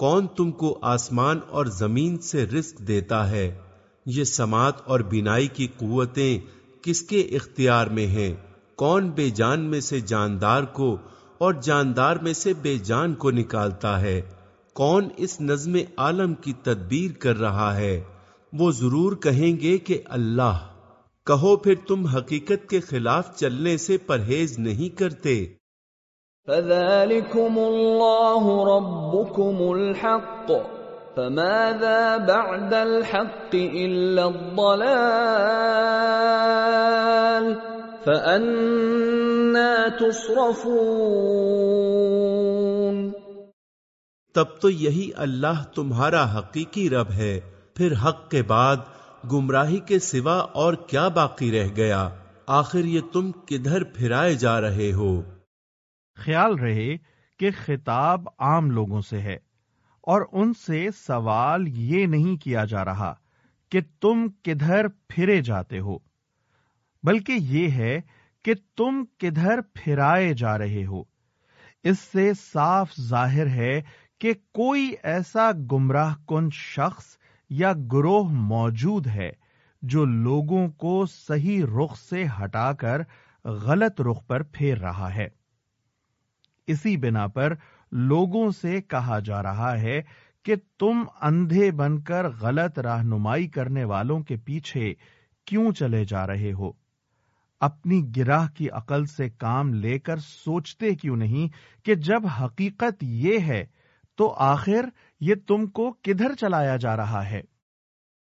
کون تم کو آسمان اور زمین سے رزق دیتا ہے؟ یہ سماعت اور بینائی کی قوتیں کس کے اختیار میں ہیں؟ کون بے جان میں سے جاندار کو اور جاندار میں سے بے جان کو نکالتا ہے؟ کون اس نظم عالم کی تدبیر کر رہا ہے؟ وہ ضرور کہیں گے کہ اللہ۔ کہو پھر تم حقیقت کے خلاف چلنے سے پرہیز نہیں کرتے۔ فذلكم الله ربكم الحق فماذا بعد الحق إلا الضلال فأنا تصرفون تب تو یہی اللہ تمہارا حقیقی رب ہے، پھر حق کے بعد گمراہی کے سوا اور کیا باقی رہ گیا؟ آخر یہ تم کدھر پھرائے جا رہے ہو؟ خیال رہے کہ خطاب عام لوگوں سے ہے اور ان سے سوال یہ نہیں کیا جا رہا کہ تم کدھر پھرے جاتے ہو، بلکہ یہ ہے کہ تم کدھر پھرائے جا رہے ہو۔ اس سے صاف ظاہر ہے کہ کوئی ایسا گمراہ کن شخص یا گروہ موجود ہے جو لوگوں کو صحیح رخ سے ہٹا کر غلط رخ پر پھیر رہا ہے۔ اسی بنا پر لوگوں سے کہا جا رہا ہے کہ تم اندھے بن کر غلط رہنمائی کرنے والوں کے پیچھے کیوں چلے جا رہے ہو؟ اپنی گراہ کی عقل سے کام لے کر سوچتے کیوں نہیں کہ جب حقیقت یہ ہے تو آخر یہ تم کو کدھر چلایا جا رہا ہے؟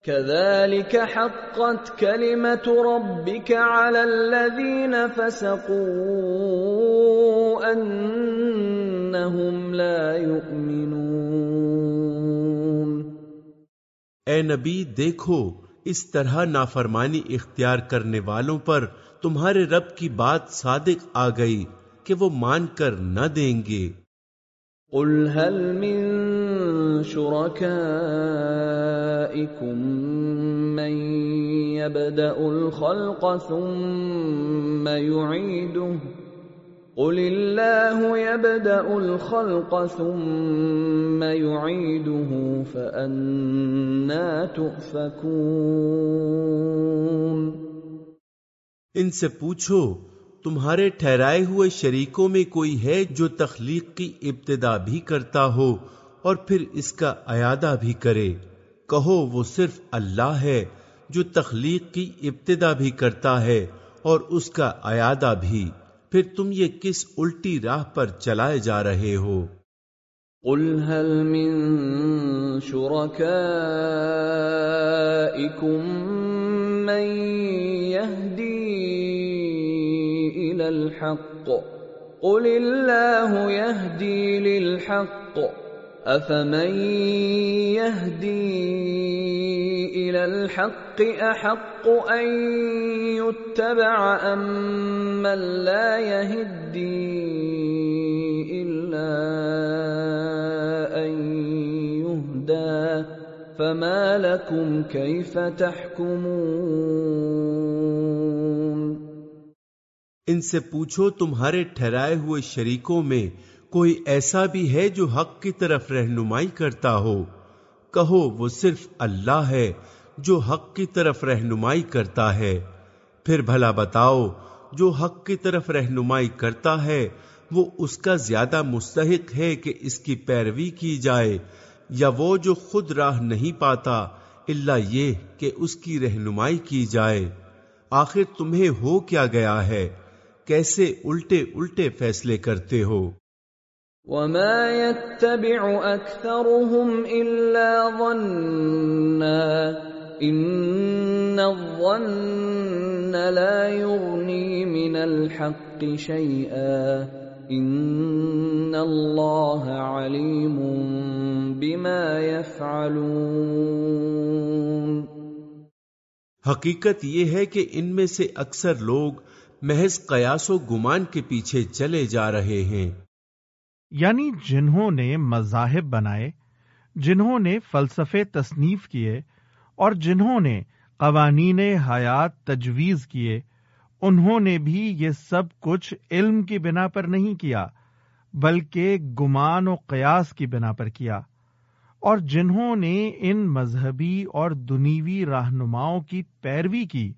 كذلك حقت كلمة ربك على الذين فسقوا أنهم لا يؤمنون۔ اے نبی دیکھو اس طرح نافرمانی اختیار کرنے والوں پر تمہارے رب کی بات صادق آ گئی کہ وہ مان کر نہ دیں گے۔ قل هل من شركائكم من يبدأ الخلق ثم يعيده قل الله يبدأ الخلق ثم يعيده فأنا تؤفكون ان سے پوچھو، تمہارے ٹھہرائے ہوئے شریکوں میں کوئی ہے جو تخلیق کی ابتدا بھی کرتا ہو اور پھر اس کا ایادہ بھی کرے۔ کہو وہ صرف اللہ ہے جو تخلیق کی ابتدا بھی کرتا ہے اور اس کا ایادہ بھی۔ پھر تم یہ کس الٹی راہ پر چلائے جا رہے ہو؟ قل هل من من الحق، قل الله يهدي للحق۔ افمن يهدي الى الحق احق ان يتبع ام من لا يهدي الا ان يهدى فما لكم كيف تحكمون ان سے پوچھو تمہارے ٹھہرائے ہوئے شریکوں میں کوئی ایسا بھی ہے جو حق کی طرف رہنمائی کرتا ہو۔ کہو، وہ صرف اللہ ہے جو حق کی طرف رہنمائی کرتا ہے۔ پھر بھلا بتاؤ، جو حق کی طرف رہنمائی کرتا ہے، وہ اس کا زیادہ مستحق ہے کہ اس کی پیروی کی جائے، یا وہ جو خود راہ نہیں پاتا اللہ یہ کہ اس کی رہنمائی کی جائے۔ آخر تمہیں ہو کیا گیا ہے؟ کیسے الٹے الٹے فیصلے کرتے ہو؟ وما يتبع اكثرهم الا ظنا ان الظن لا يغني من الحق شيئا ان الله عليم بما يفعلون حقیقت یہ ہے کہ ان میں سے اکثر لوگ محض قیاس و گمان کے پیچھے چلے جا رہے ہیں۔ یعنی جنہوں نے مذاہب بنائے، جنہوں نے فلسفے تصنیف کیے، اور جنہوں نے قوانین حیات تجویز کیے، انہوں نے بھی یہ سب کچھ علم کی بنا پر نہیں کیا، بلکہ گمان و قیاس کی بنا پر کیا۔ اور جنہوں نے ان مذہبی اور دنیوی رہنماؤں کی پیروی کی،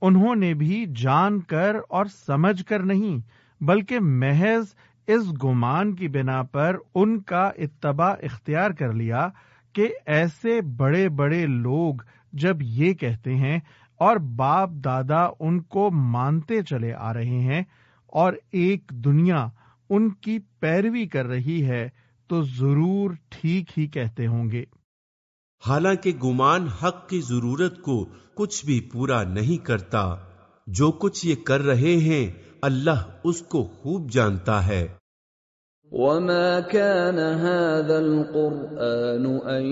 انہوں نے بھی جان کر اور سمجھ کر نہیں، بلکہ محض اس گمان کی بنا پر ان کا اتباع اختیار کر لیا کہ ایسے بڑے بڑے لوگ جب یہ کہتے ہیں اور باپ دادا ان کو مانتے چلے آ رہے ہیں اور ایک دنیا ان کی پیروی کر رہی ہے، تو ضرور ٹھیک ہی کہتے ہوں گے۔ حالانکہ گمان حق کی ضرورت کو کچھ بھی پورا نہیں کرتا۔ جو کچھ یہ کر رہے ہیں اللہ اس کو خوب جانتا ہے۔ وما كان هذا القرآن أن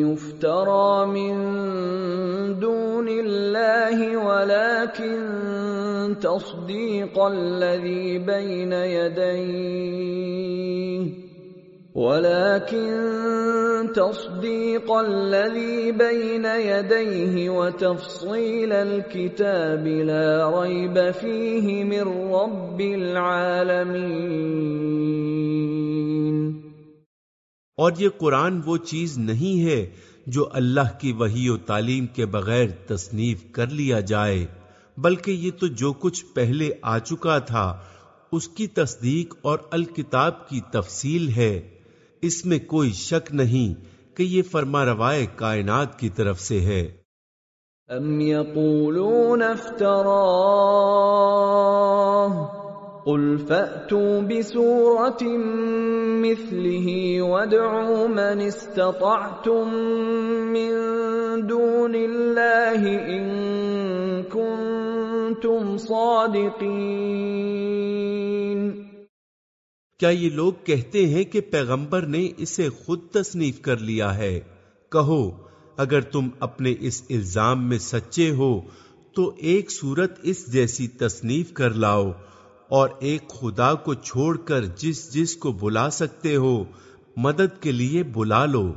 يفترى من دون الله ولكن تصديق الذي بين يديه ولكن تصديق الذي بين يديه وتفصيل الكتاب لا ريب فيه من رب العالمين اور یہ قرآن وہ چیز نہیں ہے جو اللہ کی وحی و تعلیم کے بغیر تصنیف کر لیا جائے، بلکہ یہ تو جو کچھ پہلے آ چکا تھا، اس کی تصدیق اور الکتاب کی تفصیل ہے۔ اس میں کوئی شک نہیں کہ یہ فرما روائے کائنات کی طرف سے ہے۔ ام يقولون افتراه قل فأتوا بسورة مثله وادعوا من استطعتم من دون الله إن كنتم صادقين کیا یہ لوگ کہتے ہیں کہ پیغمبر نے اسے خود تصنیف کر لیا ہے؟ کہو، اگر تم اپنے اس الزام میں سچے ہو، تو ایک صورت اس جیسی تصنیف کر لاؤ، اور ایک خدا کو چھوڑ کر جس جس کو بلا سکتے ہو، مدد کے لیے بلا لو۔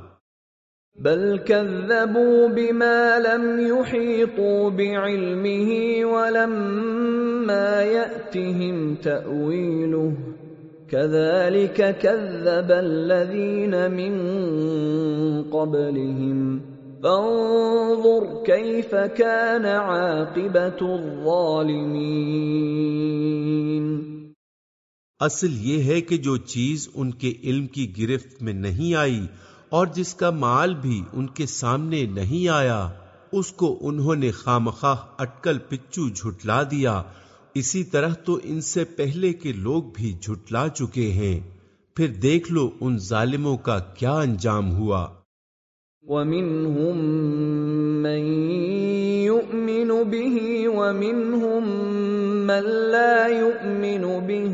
بل كذبوا بما لم يحيطوا بعلمه ولما يأتهم تأويله كذلك كذب الذين من قبلهم. فانظر كيف كان عاقبة الظالمين. اصل یہ ہے کہ جو چیز ان کے علم کی گرفت میں نہیں آئی اور جس کا مال بھی ان کے سامنے نہیں آیا، اس کو انہوں نے خامخواہ اٹکل پچو جھٹلا دیا اسی طرح تو ان سے پہلے کے لوگ بھی جھٹلا چکے ہیں۔ پھر دیکھ لو ان ظالموں کا کیا انجام ہوا۔ ومنهم من يؤمن به ومنهم من لا يؤمن به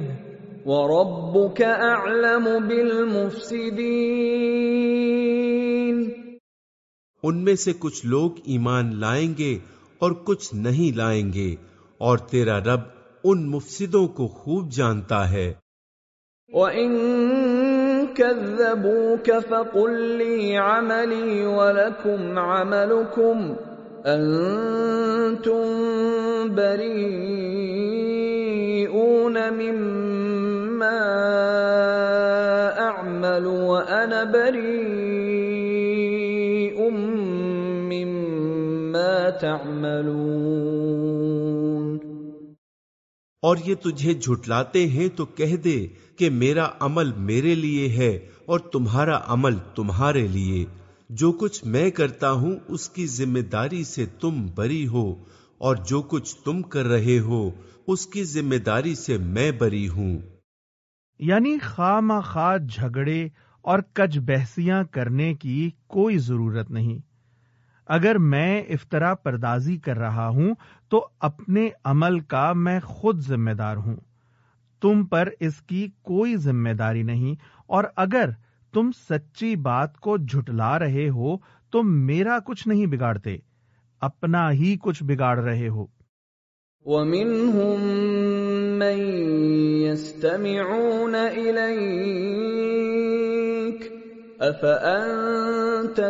وربك اعلم بالمفسدين۔ ان میں سے کچھ لوگ ایمان لائیں گے اور کچھ نہیں لائیں گے۔ اور تیرا رب ان مفسدوں کو خوب جانتا ہے۔ وَإِن كَذَّبُوكَ فَقُل لِّي عَمَلِي وَلَكُمْ عَمَلُكُمْ أَنتُم بَرِيئُونَ مِمَّا أَعْمَلُ وَأَنَا بَرِيءٌ مِّمَّا تَعْمَلُونَ۔ اور یہ تجھے جھٹلاتے ہیں تو کہہ دے کہ میرا عمل میرے لیے ہے اور تمہارا عمل تمہارے لیے۔ جو کچھ میں کرتا ہوں، اس کی ذمہ داری سے تم بری ہو، اور جو کچھ تم کر رہے ہو، اس کی ذمہ داری سے میں بری ہوں۔ یعنی خواہ خواہ جھگڑے اور کج بحثیاں کرنے کی کوئی ضرورت نہیں۔ اگر میں افطرا پردازی کر رہا ہوں تو اپنے عمل کا میں خود ذمہ دار ہوں۔ تم پر اس کی کوئی ذمہ داری نہیں، اور اگر تم سچی بات کو جھٹلا رہے ہو تو میرا کچھ نہیں بگاڑتے، اپنا ہی کچھ بگاڑ رہے ہو۔ وَمِنْهُمْ مَنْ يَسْتَمِعُونَ إِلَيْكَ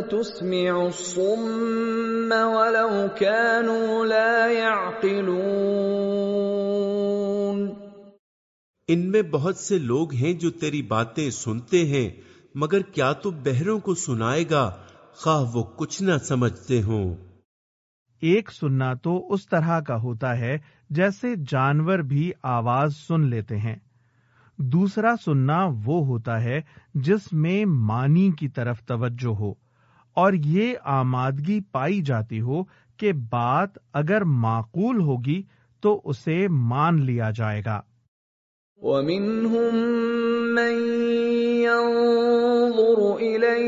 تُسْمِعُ الصُّمَّ وَلَوْ كَانُوا لَا يَعْقِلُونَ ان میں بہت سے لوگ ہیں جو تیری باتیں سنتے ہیں مگر کیا تو بہروں کو سنائے گا؟ خواہ وہ کچھ نہ سمجھتے ہوں۔ ایک سننا تو اس طرح کا ہوتا ہے جیسے جانور بھی آواز سن لیتے ہیں۔ دوسرا سننا وہ ہوتا ہے جس میں معنی کی طرف توجہ ہو اور یہ آمادگی پائی جاتی ہو کہ بات اگر معقول ہوگی تو اسے مان لیا جائے گا۔ وَمِنْهُمْ مَنْ يَنظُرُ إِلَيْكَ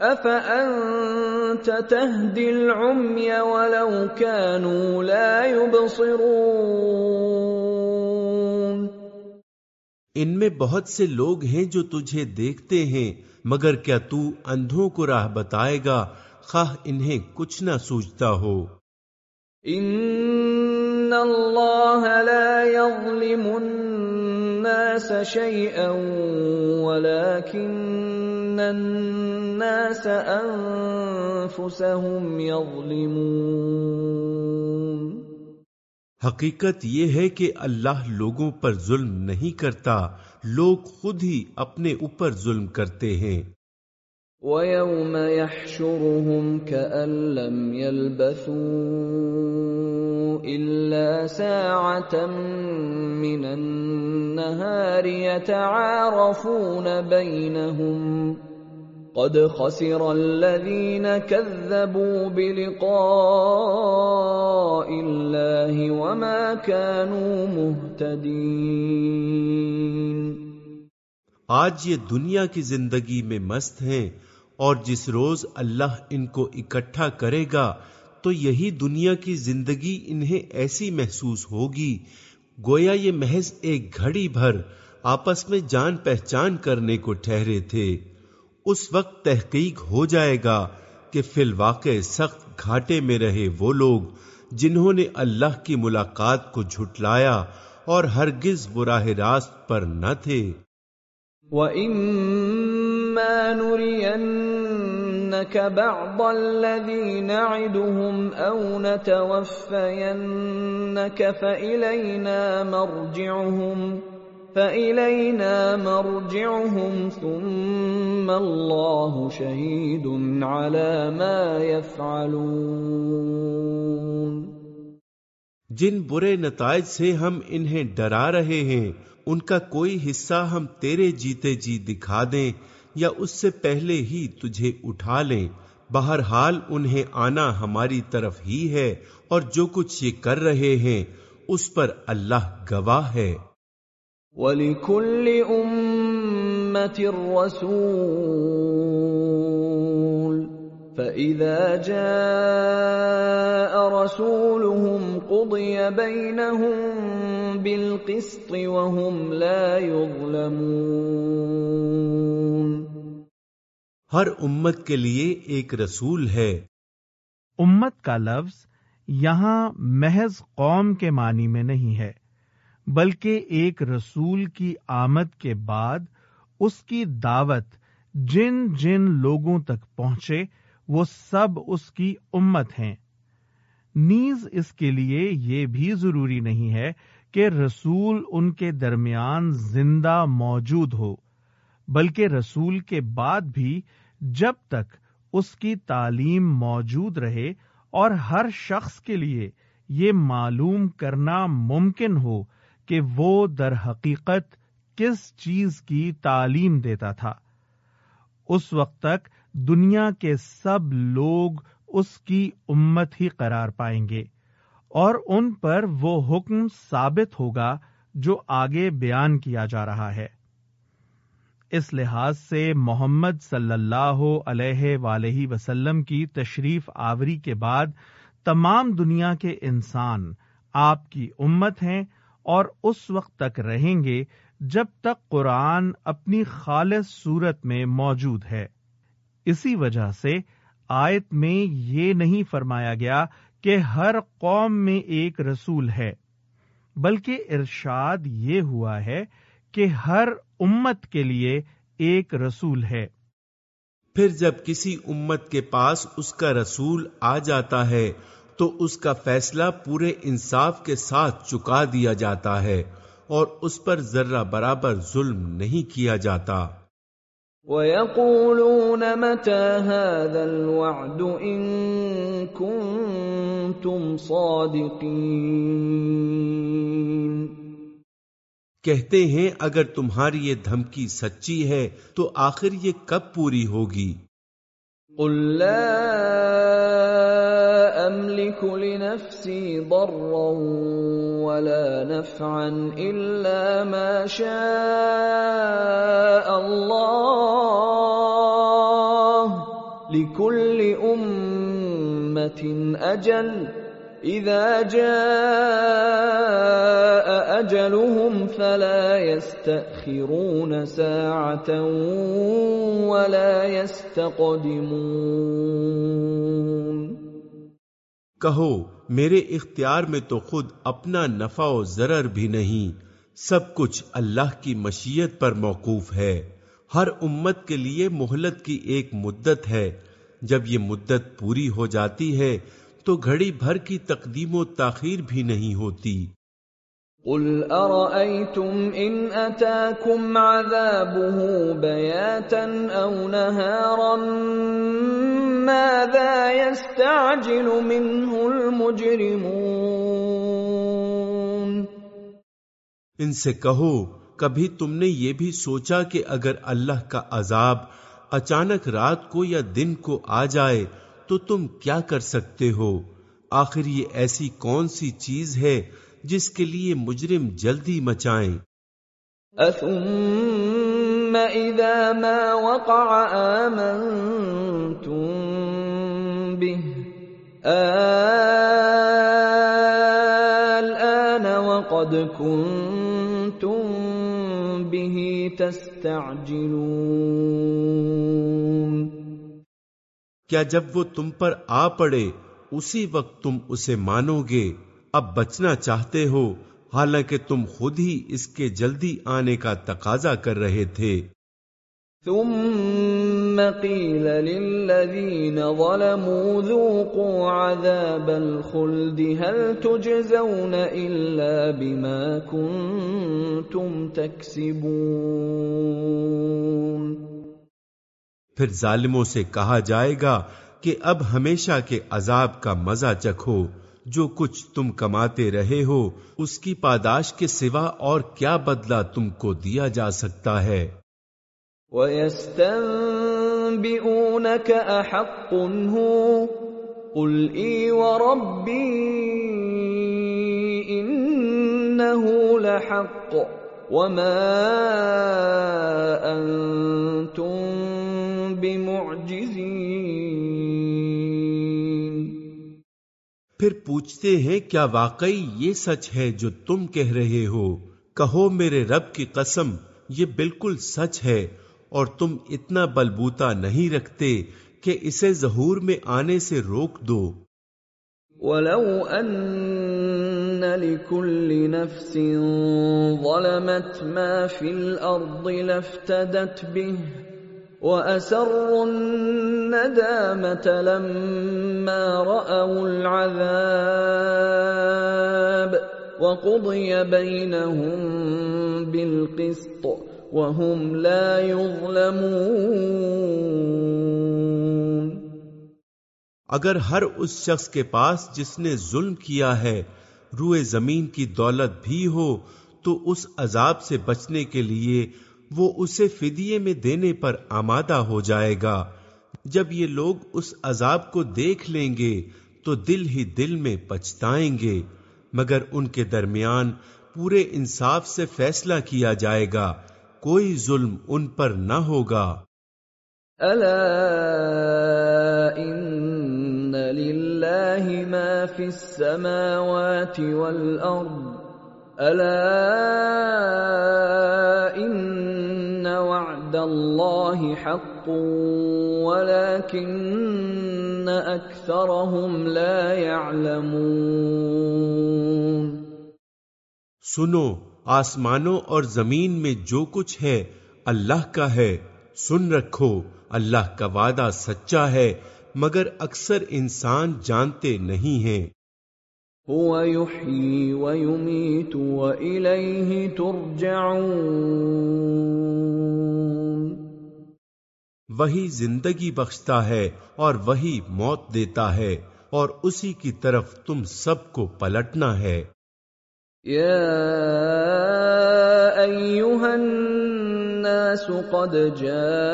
أَفَأَنْتَ تَهْدِي الْعُمْيَ وَلَوْ كَانُوا لَا يُبْصِرُونَ ان میں بہت سے لوگ ہیں جو تجھے دیکھتے ہیں، مگر کیا تو اندھوں کو راہ بتائے گا؟ خواہ انہیں کچھ نہ سوچتا ہو۔ ان اللہ لا يظلم الناس شيئا ولكن الناس انفسهم يظلمون حقیقت یہ ہے کہ اللہ لوگوں پر ظلم نہیں کرتا، لوگ خود ہی اپنے اوپر ظلم کرتے ہیں۔ وَيَوْمَ يَحْشُرُهُمْ كَأَن لَّمْ يَلْبَثُوا إِلَّا سَاعَةً مِّنَ النَّهَارِ يَتَعَارَفُونَ بَيْنَهُمْ قد خسر الذين كذبوا بلقاء الله وما كانوا مهتدين. آج یہ دنیا کی زندگی میں مست ہیں اور جس روز اللہ ان کو اکٹھا کرے گا، تو یہی دنیا کی زندگی انہیں ایسی محسوس ہوگی۔ گویا یہ محض ایک گھڑی بھر آپس میں جان پہچان کرنے کو ٹھہرے تھے۔ اس وقت تحقیق ہو جائے گا کہ فی الواقع سخت گھاٹے میں رہے وہ لوگ جنہوں نے اللہ کی ملاقات کو جھٹلایا اور ہرگز براہ راست پر نہ تھے۔ وَإِمَّا نُرِيَنَّكَ بَعْضَ الَّذِي نَعِدُهُمْ أَوْ نَتَوَفَّيَنَّكَ فَإِلَيْنَا مَرْجِعُهُمْ فَإِلَيْنَا مَرْجِعُهُمْ ثُمَّ اللَّهُ شَهِيدٌ عَلَى مَا يَفْعَلُونَ جن برے نتائج سے ہم انہیں ڈرا رہے ہیں، ان کا کوئی حصہ ہم تیرے جیتے جی دکھا دیں یا اس سے پہلے ہی تجھے اٹھا لیں۔ بہرحال انہیں آنا ہماری طرف ہی ہے اور جو کچھ یہ کر رہے ہیں، اس پر اللہ گواہ ہے۔ وَلِكُلِّ أُمَّةٍ رَّسُولٌ. فَإِذَا جَاءَ رَسُولُهُمْ قُضِيَ بَيْنَهُم بِالْقِسْطِ وَهُمْ لَا يُظْلَمُونَ. ہر امت کے لیے ایک رسول ہے۔ امت کا لفظ یہاں محض قوم کے معنی میں نہیں ہے۔ بلکہ ایک رسول کی آمد کے بعد اس کی دعوت جن جن لوگوں تک پہنچے، وہ سب اس کی امت ہیں۔ نیز اس کے لیے یہ بھی ضروری نہیں ہے کہ رسول ان کے درمیان زندہ موجود ہو، بلکہ رسول کے بعد بھی جب تک اس کی تعلیم موجود رہے اور ہر شخص کے لیے یہ معلوم کرنا ممکن ہو کہ وہ در حقیقت کس چیز کی تعلیم دیتا تھا۔ اس وقت تک دنیا کے سب لوگ اس کی امت ہی قرار پائیں گے اور ان پر وہ حکم ثابت ہوگا جو آگے بیان کیا جا رہا ہے۔ اس لحاظ سے محمد صلی اللہ علیہ ولیہ وسلم کی تشریف آوری کے بعد تمام دنیا کے انسان آپ کی امت ہیں اور اس وقت تک رہیں گے جب تک قرآن اپنی خالص صورت میں موجود ہے۔ اسی وجہ سے آیت میں یہ نہیں فرمایا گیا کہ ہر قوم میں ایک رسول ہے، بلکہ ارشاد یہ ہوا ہے کہ ہر امت کے لیے ایک رسول ہے۔ پھر جب کسی امت کے پاس اس کا رسول آ جاتا ہے تو اس کا فیصلہ پورے انصاف کے ساتھ چکا دیا جاتا ہے اور اس پر ذرہ برابر ظلم نہیں کیا جاتا۔ وَيَقُولُونَ مَتَى هَذَا الْوَعْدُ إِن كُنتُمْ صَادِقِينَ۔ کہتے ہیں اگر تمہاری یہ دھمکی سچی ہے تو آخر یہ کب پوری ہوگی؟ قُل لَا املك لنفسي ضرا ولا نفعا الا ما شاء الله. لكل امه اجل اذا جاء اجلهم فلا يستاخرون ساعه ولا يستقدمون. کہو، میرے اختیار میں تو خود اپنا نفع و ضرر بھی نہیں، سب کچھ اللہ کی مشیت پر موقوف ہے۔ ہر امت کے لیے مہلت کی ایک مدت ہے۔ جب یہ مدت پوری ہو جاتی ہے، تو گھڑی بھر کی تقدیم و تاخیر بھی نہیں ہوتی۔ قل ارأيتم ان اتاكم عذابه بياتا او نهارا؟ ماذا يستعجل منه المجرمون؟ ان سے کہو، کبھی تم نے یہ بھی سوچا کہ اگر اللہ کا عذاب اچانک رات کو یا دن کو آ جائے، تو تم کیا کر سکتے ہو؟ آخر یہ ایسی کون سی چیز ہے جس کے لیے مجرم جلدی مچائیں۔ اثم اذا ما وقع آمنتم به الان وقد كنتم به تستعجلون۔ کیا جب وہ تم پر آ پڑے اسی وقت تم اسے مانو گے۔ اب بچنا چاہتے ہو حالانکہ تم خود ہی اس کے جلدی آنے کا تقاضا کر رہے تھے۔ ثم قيل للذين ظلموا ذوقوا عذاب الخلد هل تجزون الا بما كنتم تكسبون پھر ظالموں سے کہا جائے گا کہ اب ہمیشہ کے عذاب کا مزہ چکھو۔ جو کچھ تم کماتے رہے ہو، اس کی پاداش کے سوا اور کیا بدلہ تم کو دیا جا سکتا ہے؟ وَيَسْتَنبِئُونَكَ أَحَقٌ هُوَ قُلْ إِي وَرَبِّي إِنَّهُ لَحَقٌّ وَمَا أَنْتُمْ بِمُعْجِزِينَ پھر پوچھتے ہیں، کیا واقعی یہ سچ ہے جو تم کہہ رہے ہو؟ کہو میرے رب کی قسم، یہ بالکل سچ ہے، اور تم اتنا بلبوتا نہیں رکھتے کہ اسے ظہور میں آنے سے روک دو۔ وَلَوْ أَنَّ لِكُلِّ نَفْسٍ ظَلَمَتْ مَا فِي الْأَرْضِ لَافْتَدَتْ بِهِ وَأَسَرُّوا النَّدَامَةَ لَمَّا رَأَوُا الْعَذَابَ وَقُضِيَ بَيْنَهُم بِالْقِسْطِ وَهُمْ لَا يُظْلَمُونَ. اگر ہر اس شخص کے پاس جس نے ظلم کیا ہے روئے زمین کی دولت بھی ہو تو اس عذاب سے بچنے کے لیے وہ اسے فدیے میں دینے پر آمادہ ہو جائے گا۔ جب یہ لوگ اس عذاب کو دیکھ لیں گے، تو دل ہی دل میں پچھتائیں گے۔ مگر ان کے درمیان پورے انصاف سے فیصلہ کیا جائے گا۔ کوئی ظلم ان پر نہ ہوگا۔ الا ان للہ ما فی السماوات والارض الا ان وعد اللہ حق ولكن اکثرهم لا يعلمون. سنو، آسمانوں اور زمین میں جو کچھ ہے، اللہ کا ہے۔ سن رکھو، اللہ کا وعدہ سچا ہے، مگر اکثر انسان جانتے نہیں ہیں۔ هو يحيي ويميت وإليه ترجعون۔ وہی زندگی بخشتا ہے اور وہی موت دیتا ہے اور اسی کی طرف تم سب کو پلٹنا ہے۔ يا ايها الناس قد جاءتكم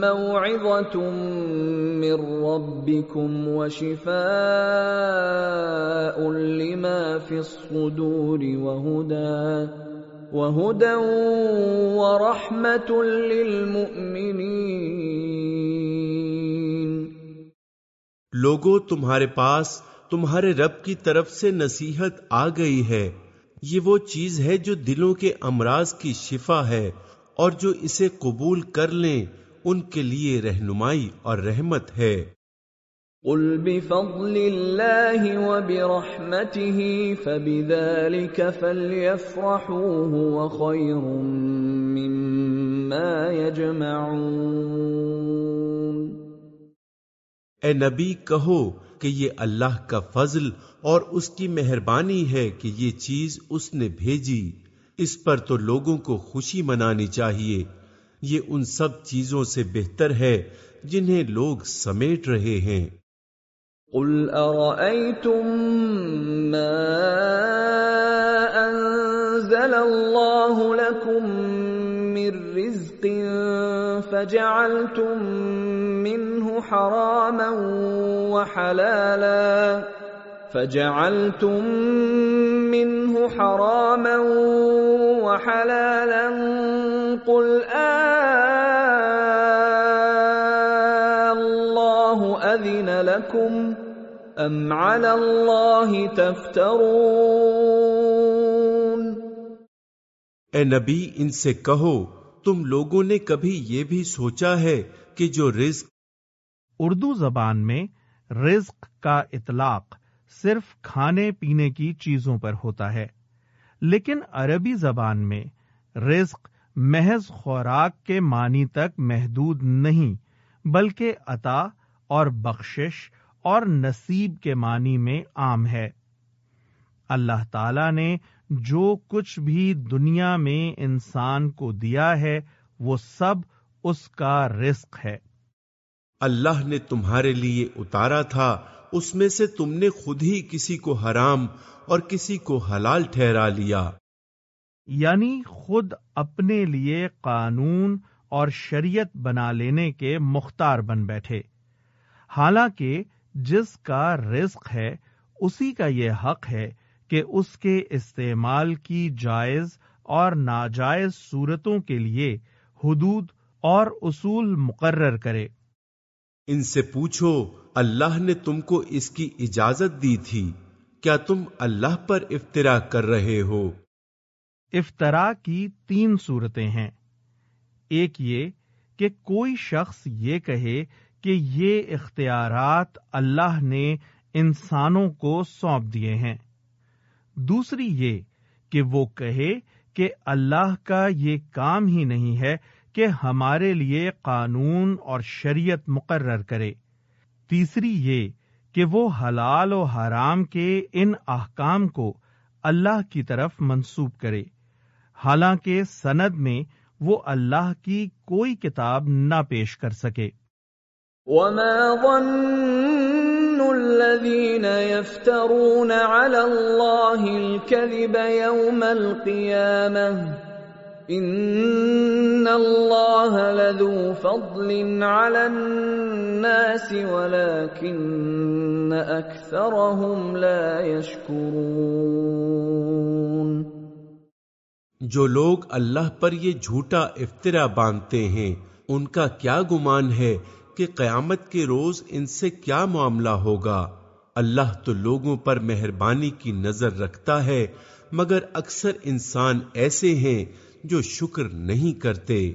موعظه من ربكم وشفاء لما في الصدور وهدى وهدى ورحمه للمؤمنين. لوگوں تمہارے پاس تمہارے رب کی طرف سے نصیحت آ گئی ہے۔ یہ وہ چیز ہے جو دلوں کے امراض کی شفا ہے اور جو اسے قبول کر لیں۔ ان کے لیے رہنمائی اور رحمت ہے۔ قل بفضل الله وبرحمته فبذلك فليفرحوا هو خير مما يجمعون۔ اے نبی کہو کہ یہ اللہ کا فضل اور اس کی مہربانی ہے کہ یہ چیز اس نے بھیجی۔ اس پر تو لوگوں کو خوشی منانی چاہیے۔ یہ ان سب چیزوں سے بہتر ہے جنہیں لوگ سمیٹ رہے ہیں۔ قل ارأيتم ما انزل الله لكم من رزق فجعلتم منه حراما وحلالا فجعلتم منه حراما وحلالا قل آه الله أذن لكم أم على الله تفترون اے نبی ان سے کہو تم لوگوں نے کبھی یہ بھی سوچا ہے کہ جو رزق اردو زبان میں رزق کا اطلاق صرف کھانے پینے کی چیزوں پر ہوتا ہے۔ لیکن عربی زبان میں رزق محض خوراک کے معنی تک محدود نہیں، بلکہ عطا اور بخشش اور نصیب کے معنی میں عام ہے۔ اللہ تعالی نے جو کچھ بھی دنیا میں انسان کو دیا ہے، وہ سب اس کا رزق ہے۔ اللہ نے تمہارے لیے اتارا تھا اس میں سے تم نے خود ہی کسی کو حرام اور کسی کو حلال ٹھہرا لیا۔ یعنی خود اپنے لیے قانون اور شریعت بنا لینے کے مختار بن بیٹھے۔ حالانکہ جس کا رزق ہے اسی کا یہ حق ہے کہ اس کے استعمال کی جائز اور ناجائز صورتوں کے لیے حدود اور اصول مقرر کرے۔ ان سے پوچھو اللہ نے تم کو اس کی اجازت دی تھی۔ کیا تم اللہ پر افطرا کر رہے ہو؟ افطرا کی تین صورتیں ہیں۔ ایک یہ کہ کوئی شخص یہ کہے کہ یہ اختیارات اللہ نے انسانوں کو سونپ دیے ہیں۔ دوسری یہ کہ وہ کہے کہ اللہ کا یہ کام ہی نہیں ہے کہ ہمارے لیے قانون اور شریعت مقرر کرے۔ تیسری یہ کہ وہ حلال و حرام کے ان احکام کو اللہ کی طرف منسوب کرے۔ حالانکہ سند میں وہ اللہ کی کوئی کتاب نہ پیش کر سکے۔ وما ظن الذين يفترون على الله الكذب يوم القيامة إن الله لذو فضل على الناس ولكن أكثرهم لا يشكرون. جو لوگ اللہ پر یہ جھوٹا افطرا باندھتے ہیں، ان کا کیا گمان ہے کہ قیامت کے روز ان سے کیا معاملہ ہوگا؟ اللہ تو لوگوں پر مہربانی کی نظر رکھتا ہے، مگر اکثر انسان ایسے ہیں جو شکر نہیں کرتے۔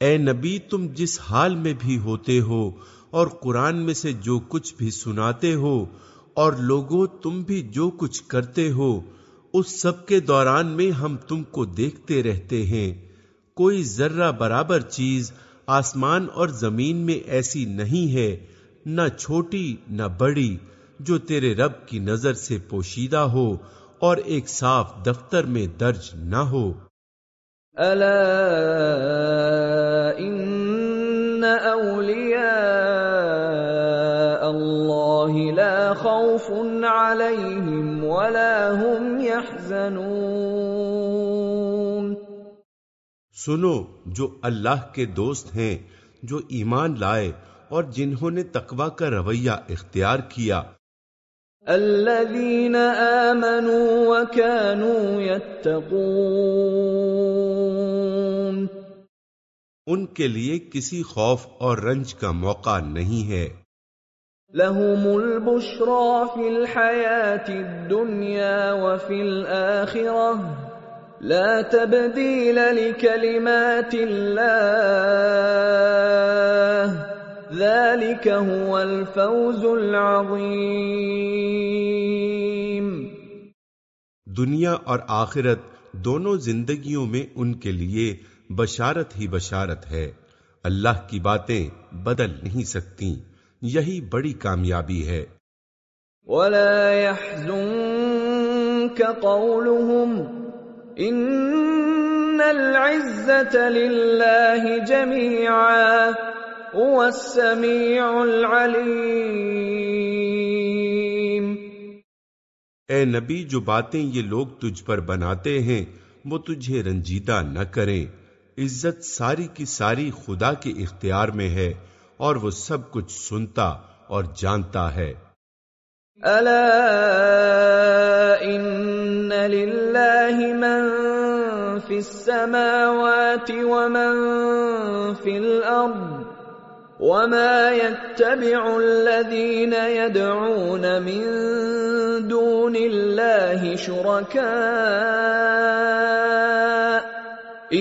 اے نبی، تم جس حال میں بھی ہوتے ہو اور قرآن میں سے جو کچھ بھی سناتے ہو اور لوگوں، تم بھی جو کچھ کرتے ہو، اس سب کے دوران میں ہم تم کو دیکھتے رہتے ہیں۔ کوئی ذرہ برابر چیز آسمان اور زمین میں ایسی نہیں ہے، نہ چھوٹی، نہ بڑی، جو تیرے رب کی نظر سے پوشیدہ ہو اور ایک صاف دفتر میں درج نہ ہو۔ الا ان اولیاء اللہ لا خوف علیہم ولا هم يحزنون سنو، جو اللہ کے دوست ہیں، جو ایمان لائے اور جنہوں نے تقوی کا رویہ اختیار کیا الذين آمنوا وكانوا يتقون. ان کے لیے کسی خوف اور رنج کا موقع نہیں ہے۔ لهم البشرى في الحياة الدنيا وفي الآخرة. لا تبديل لكلمات الله. ذلك هو الفوز العظيم۔ دنیا اور آخرت دونوں زندگیوں میں ان کے لیے بشارت ہی بشارت ہے۔ اللہ کی باتیں بدل نہیں سکتی یہی بڑی کامیابی ہے۔ ولا يحزنك قولهم ان العزة لله جميعا۔ هو اے نبی جو باتیں یہ لوگ تجھ پر بناتے ہیں وہ تجھے رنجیدہ نہ کریں۔ عزت ساری کی ساری خدا کے اختیار میں ہے اور وہ سب کچھ سنتا اور جانتا ہے۔ الا ان لله من في السماوات ومن في الارض۔ وما يتبع الذين يدعون من دون الله شركاء ان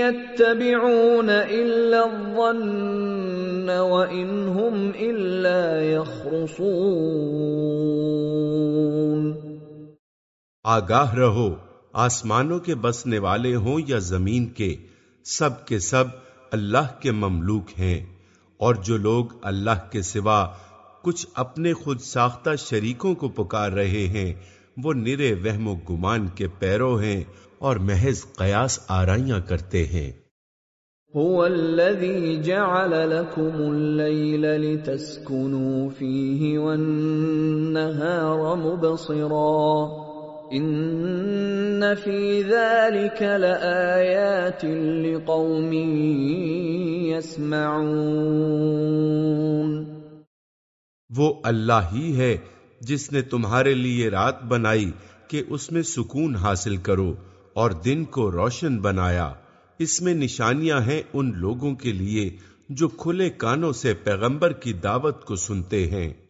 يتبعون الا الظن وان هم الا يخرصون آگاہ رہو، آسمانوں کے بسنے والے ہوں یا زمین کے، سب کے سب اللہ کے مملوک ہیں اور جو لوگ اللہ کے سوا کچھ اپنے خود ساختہ شریکوں کو پکار رہے ہیں، وہ نرے وہم و گمان کے پیرو ہیں اور محض قیاس آرائیاں کرتے ہیں۔ هو الذي جعل لكم الليل لتسكنوا فيه والنهار مبصرا۔ ان في ذلك لآيات لقوم يسمعون وہ اللہ ہی ہے جس نے تمہارے لیے رات بنائی کہ اس میں سکون حاصل کرو اور دن کو روشن بنایا۔ اس میں نشانیاں ہیں ان لوگوں کے لیے جو کھلے کانوں سے پیغمبر کی دعوت کو سنتے ہیں۔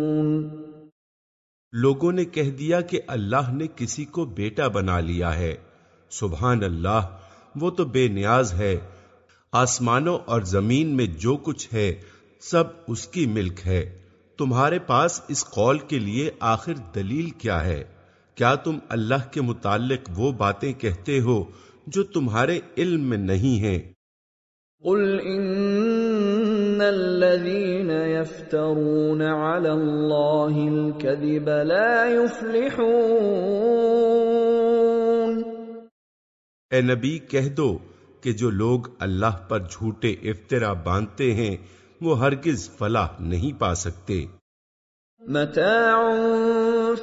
لوگوں نے کہہ دیا کہ اللہ نے کسی کو بیٹا بنا لیا ہے۔ سبحان اللہ، وہ تو بے نیاز ہے۔ آسمانوں اور زمین میں جو کچھ ہے، سب اس کی ملک ہے۔ تمہارے پاس اس قول کے لیے آخر دلیل کیا ہے؟ کیا تم اللہ کے متعلق وہ باتیں کہتے ہو جو تمہارے علم میں نہیں ہیں؟ قل ان الذين يفترون على الله الكذب لا يفلحون اے نبی کہہ دو کہ جو لوگ اللہ پر جھوٹے افطرا باندھتے ہیں وہ ہرگز فلاح نہیں پا سکتے۔ متاع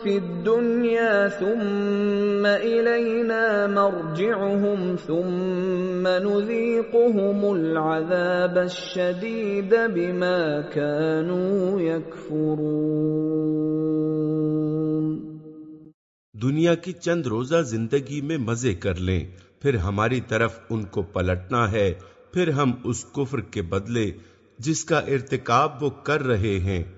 في الدنيا ثم إلينا مرجعهم ثم نذيقهم العذاب الشديد بما كانوا يكفرون۔ دنیا کی چند روزہ زندگی میں مزے کر لیں، پھر ہماری طرف ان کو پلٹنا ہے، پھر ہم اس کفر کے بدلے جس کا ارتکاب وہ کر رہے ہیں۔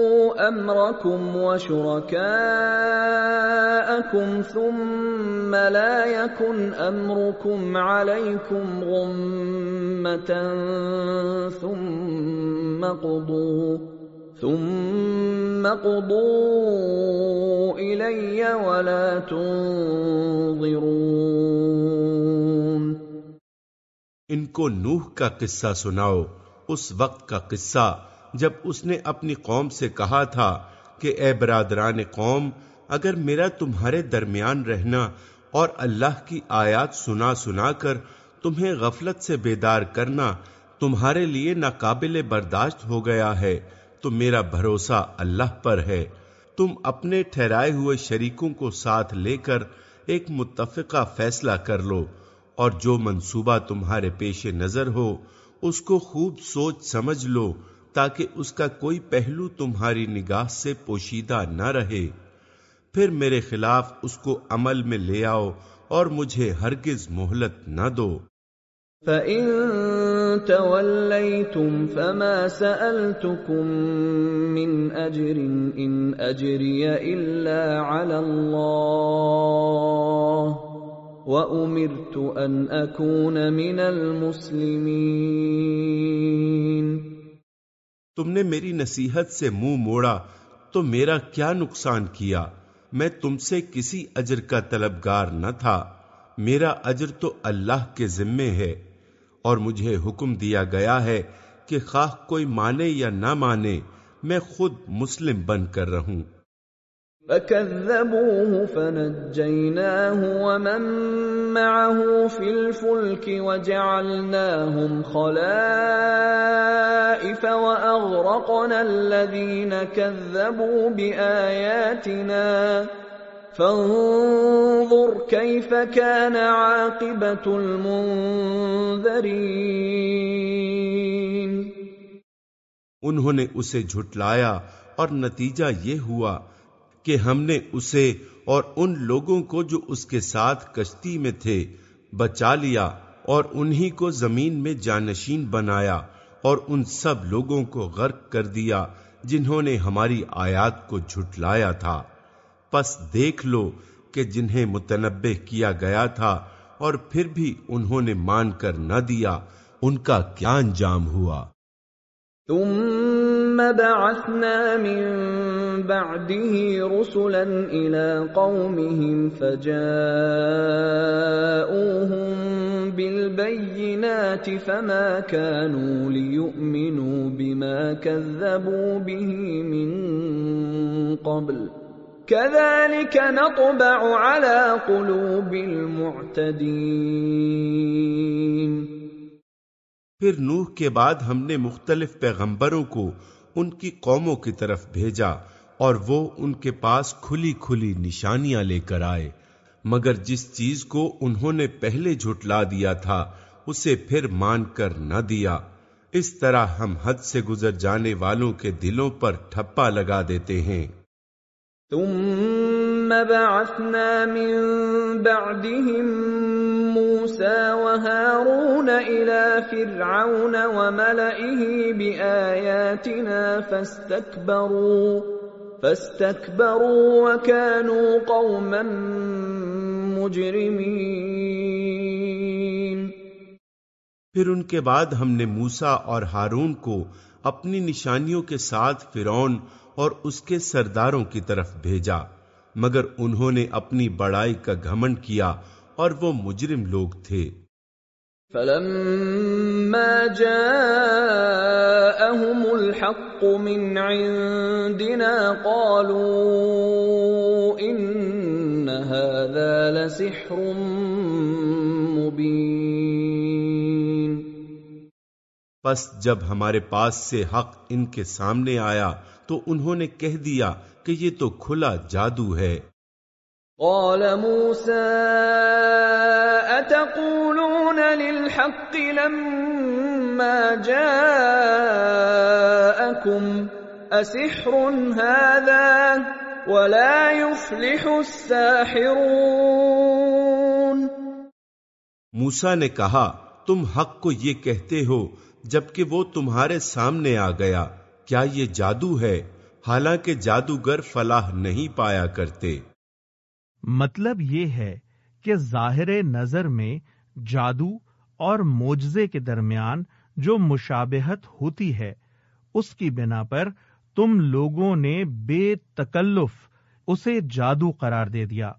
أمركم وشركاءكم ثم لا يكن أمركم عليكم غمة ثم قضوا ثم قضوا إلي ولا تنظرون۔ ان کو نوح کا قصہ سناؤ، اس وقت کا قصہ جب اس نے اپنی قوم سے کہا تھا کہ اے برادران قوم، اگر میرا تمہارے درمیان رہنا اور اللہ کی آیات سنا سنا کر تمہیں غفلت سے بیدار کرنا تمہارے لیے ناقابل برداشت ہو گیا ہے، تو میرا بھروسہ اللہ پر ہے۔ تم اپنے ٹھہرائے ہوئے شریکوں کو ساتھ لے کر ایک متفقہ فیصلہ کر لو، اور جو منصوبہ تمہارے پیش نظر ہو، اس کو خوب سوچ سمجھ لو تاکہ اس کا کوئی پہلو تمہاری نگاہ سے پوشیدہ نہ رہے۔ پھر میرے خلاف اس کو عمل میں لے آؤ اور مجھے ہرگز مہلت نہ دو۔ فَإِن تَوَلَّيْتُمْ فَمَا سَأَلْتُكُم مِّنْ أَجْرٍ إِنْ أَجْرِيَ إِلَّا عَلَى اللَّهِ وَأُمِرْتُ أَنْ أَكُونَ مِنَ الْمُسْلِمِينَ تم نے میری نصیحت سے منہ موڑا، تو میرا کیا نقصان کیا؟ میں تم سے کسی اجر کا طلبگار نہ تھا۔ میرا اجر تو اللہ کے ذمے ہے، اور مجھے حکم دیا گیا ہے کہ خواہ کوئی مانے یا نہ مانے، میں خود مسلم بن کر رہوں۔ فكذبوه فنجيناه ومن معه في الفلك وجعلناهم خلائف وأغرقنا الذين كذبوا بآياتنا فانظر كيف كان عاقبة المنذرين انہوں نے اسے جھٹلایا اور نتیجہ یہ ہوا کہ ہم نے اسے اور ان لوگوں کو جو اس کے ساتھ کشتی میں تھے بچا لیا اور انہی کو زمین میں جانشین بنایا اور ان سب لوگوں کو غرق کر دیا جنہوں نے ہماری آیات کو جھٹلایا تھا۔ پس دیکھ لو کہ جنہیں متنبع کیا گیا تھا اور پھر بھی انہوں نے مان کر نہ دیا، ان کا کیا انجام ہوا؟ تم ثم بعثنا من بعده رسلا الى قومهم فجاءوهم بالبينات فما كانوا ليؤمنوا بما كذبوا به من قبل. كذلك نطبع على قلوب المعتدين. پھر نوح کے بعد ہم نے مختلف پیغمبروں کو ان کی قوموں کی طرف بھیجا اور وہ ان کے پاس کھلی کھلی نشانیاں لے کر آئے۔ مگر جس چیز کو انہوں نے پہلے جھٹلا دیا تھا، اسے پھر مان کر نہ دیا۔ اس طرح ہم حد سے گزر جانے والوں کے دلوں پر ٹھپا لگا دیتے ہیں۔ ثم بعثنا من بعدهم موسى وهارون إلى فرعون وملئه بآياتنا فاستكبروا فاستكبروا وكانوا قوما مجرمين. پھر ان کے بعد ہم نے موسا اور ہارون کو اپنی نشانیوں کے ساتھ فرعون اور اس کے سرداروں کی طرف بھیجا۔ مگر انہوں نے اپنی بڑائی کا گھمنڈ کیا اور وہ مجرم لوگ تھے۔ فلما جاءهم الحق من عندنا قالوا ان هذا لسحر مبين۔ پس جب ہمارے پاس سے حق ان کے سامنے آیا تو انہوں نے کہہ دیا کہ یہ تو کھلا جادو ہے۔ قال موسى اتقولون للحق لما جاءكم؟ اسحر هذا ولا يفلح الساحرون۔ موسا نے کہا تم حق کو یہ کہتے ہو جبکہ وہ تمہارے سامنے آ گیا۔ کیا یہ جادو ہے؟ حالانکہ جادوگر فلاح نہیں پایا کرتے۔ مطلب یہ ہے کہ ظاہر نظر میں جادو اور موجزے کے درمیان جو مشابہت ہوتی ہے، اس کی بنا پر تم لوگوں نے بے تکلف اسے جادو قرار دے دیا۔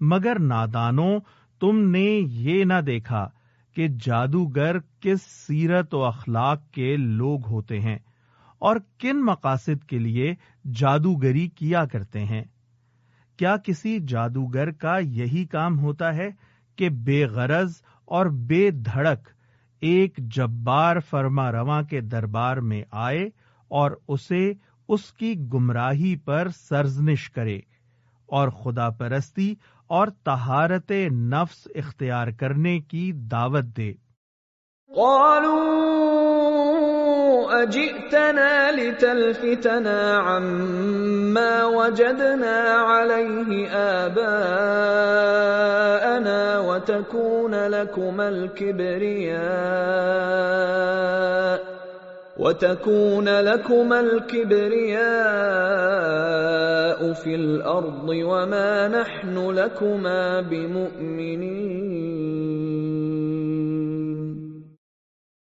مگر نادانوں، تم نے یہ نہ دیکھا کہ جادوگر کس سیرت و اخلاق کے لوگ ہوتے ہیں۔ اور کن مقاصد کے لیے جادوگری کیا کرتے ہیں؟ کیا کسی جادوگر کا یہی کام ہوتا ہے کہ بے غرض اور بے دھڑک ایک جبار فرما رواں کے دربار میں آئے اور اسے اس کی گمراہی پر سرزنش کرے اور خدا پرستی اور تہارت نفس اختیار کرنے کی دعوت دے۔ قالوا اجئتنا لتلفتنا عما وجدنا عليه آباءنا وتكون لكما الكبرياء وتكون لكما الكبرياء في الأرض وما نحن لكما بمؤمنين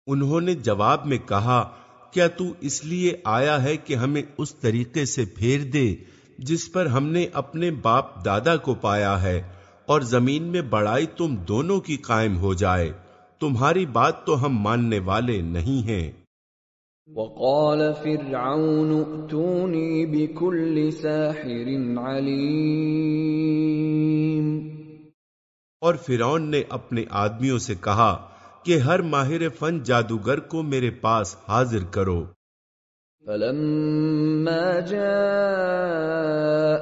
انہوں نے جواب میں کہا کیا تو اس لیے آیا ہے کہ ہمیں اس طریقے سے پھیر دے جس پر ہم نے اپنے باپ دادا کو پایا ہے اور زمین میں بڑائی تم دونوں کی قائم ہو جائے۔ تمہاری بات تو ہم ماننے والے نہیں ہیں۔ وقال فرعون ائتوني بكل ساحر عليم اور فرعون نے اپنے آدمیوں سے کہا کہ ہر ماہر فن جادوگر کو میرے پاس حاضر کرو۔ فلما جاء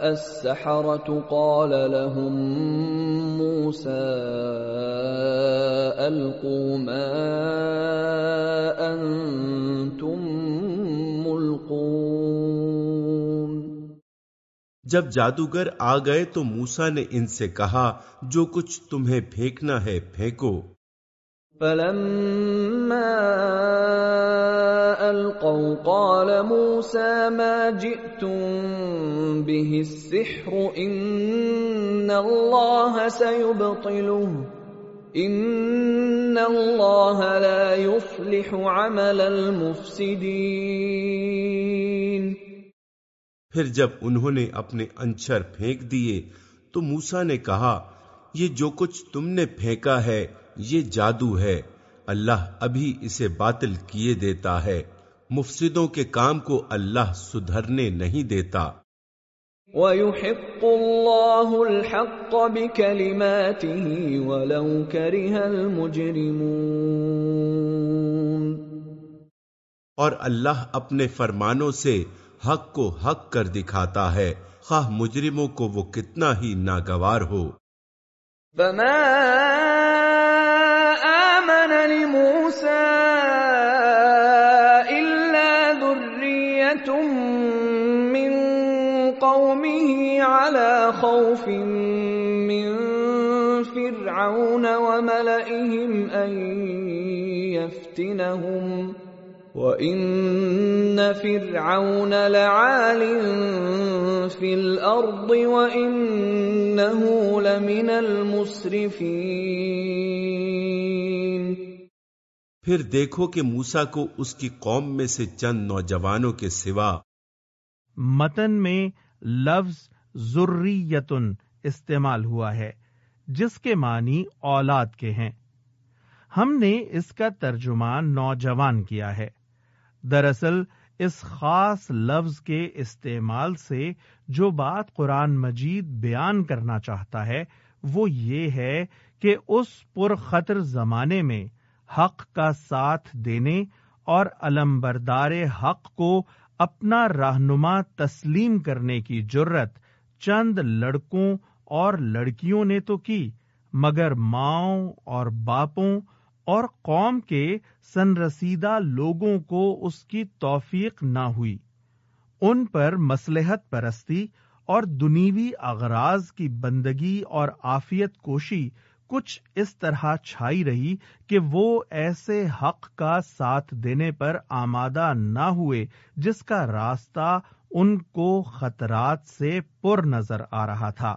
السحرة قال لهم موسى ألقوا ما أنتم ملقون۔ جب جادوگر آ گئے تو موسا نے ان سے کہا جو کچھ تمہیں پھینکنا ہے پھینکو۔ فلما القوا قال موسى ما جئتم به السحر ان الله سيبطله ان الله لا يفلح عمل المفسدين۔ پھر جب انہوں نے اپنے انچر پھینک دیے تو موسا نے کہا، یہ جو کچھ تم نے پھینکا ہے یہ جادو ہے۔ اللہ ابھی اسے باطل کیے دیتا ہے۔ مفسدوں کے کام کو اللہ سدھرنے نہیں دیتا۔ وَيُحِقُّ اللَّهُ الْحَقَّ بِكَلِمَاتِهِ وَلَوْ كَرِهَ الْمُجْرِمُونَ۔ اور اللہ اپنے فرمانوں سے حق کو حق کر دکھاتا ہے۔ خواہ مجرموں کو وہ کتنا ہی ناگوار ہو۔ فما فرعون وملئهم أن يفتنهم وَإِنَّ فِرْعَوْنَ لَعَالٍ فِي الْأَرْضِ وَإِنَّهُ لَمِنَ الْمُسْرِفِينَ پھر دیکھو کہ موسا کو اس کی قوم میں سے چند نوجوانوں کے سوا متن میں لفظ ذریتن استعمال ہوا ہے۔ جس کے معنی اولاد کے ہیں۔ ہم نے اس کا ترجمان نوجوان کیا ہے۔ دراصل اس خاص لفظ کے استعمال سے جو بات قرآن مجید بیان کرنا چاہتا ہے، وہ یہ ہے کہ اس پر خطر زمانے میں حق کا ساتھ دینے اور علمبردار حق کو اپنا رہنما تسلیم کرنے کی جرت چند لڑکوں اور لڑکیوں نے تو کی، مگر ماؤں اور باپوں اور قوم کے سنرسیدہ لوگوں کو اس کی توفیق نہ ہوئی۔ ان پر مسلحت پرستی اور دنیوی اغراض کی بندگی اور آفیت کوشی کچھ اس طرح چھائی رہی کہ وہ ایسے حق کا ساتھ دینے پر آمادہ نہ ہوئے جس کا راستہ ان کو خطرات سے پر نظر آ رہا تھا۔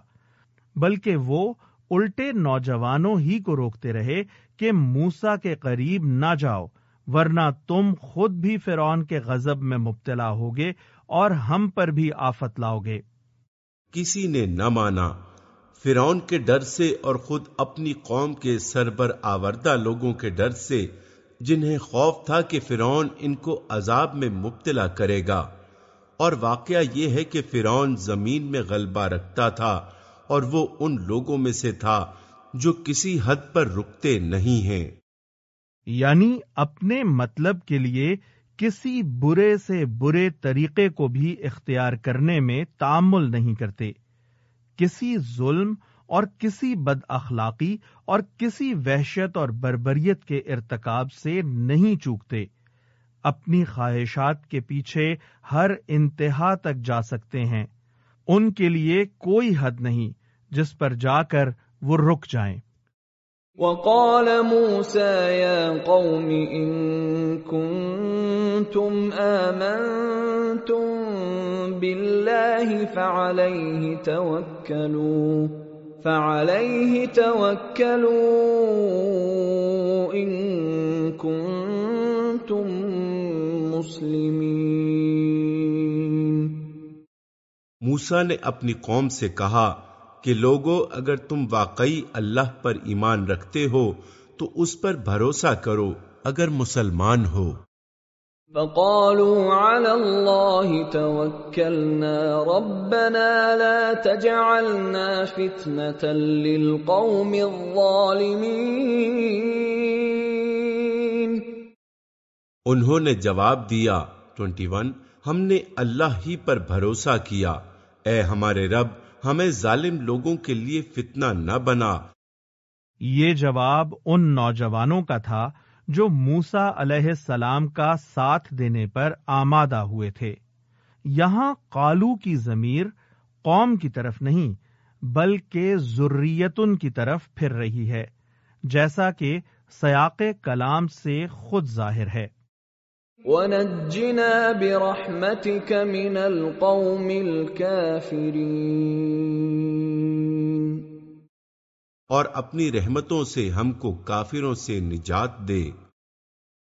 بلکہ وہ الٹے نوجوانوں ہی کو روکتے رہے کہ موسا کے قریب نہ جاؤ، ورنہ تم خود بھی فرعون کے غزب میں مبتلا ہوگے اور ہم پر بھی آفت لاؤ گے کسی نے نہ مانا، فرعون کے ڈر سے اور خود اپنی قوم کے سربر آوردہ لوگوں کے ڈر سے، جنہیں خوف تھا کہ فرعون ان کو عذاب میں مبتلا کرے گا۔ اور واقعہ یہ ہے کہ فرعون زمین میں غلبہ رکھتا تھا۔ اور وہ ان لوگوں میں سے تھا جو کسی حد پر رکتے نہیں ہیں۔ یعنی اپنے مطلب کے لیے کسی برے سے برے طریقے کو بھی اختیار کرنے میں تعمل نہیں کرتے۔ کسی ظلم اور کسی بد اخلاقی اور کسی وحشت اور بربریت کے ارتکاب سے نہیں چوکتے۔ اپنی خواہشات کے پیچھے ہر انتہا تک جا سکتے ہیں۔ ان کے لیے کوئی حد نہیں جس پر جا کر وہ رک جائیں۔ وقال موسى يا قوم إن كنتم آمنتم بالله فعليه توكلوا فعليه توكلوا إن كنتم مسلمين۔ موسا نے اپنی قوم سے کہا کہ لوگو اگر تم واقعی اللہ پر ایمان رکھتے ہو تو اس پر بھروسہ کرو اگر مسلمان ہو۔ فقالوا على الله توكلنا ربنا لا تجعلنا فتنة للقوم الظالمين انہوں نے جواب دیا 21 ہم نے اللہ ہی پر بھروسہ کیا۔ اے ہمارے رب، ہمیں ظالم لوگوں کے لیے فتنہ نہ بنا۔ یہ جواب ان نوجوانوں کا تھا جو موسا علیہ السلام کا ساتھ دینے پر آمادہ ہوئے تھے۔ یہاں قالو کی ضمیر قوم کی طرف نہیں، بلکہ ضروریتن کی طرف پھر رہی ہے، جیسا کہ سیاق کلام سے خود ظاہر ہے۔ وَنَجِّنَا بِرَحْمَتِكَ مِنَ الْقَوْمِ الْكَافِرِينَ اور اپنی رحمتوں سے ہم کو کافروں سے نجات دے۔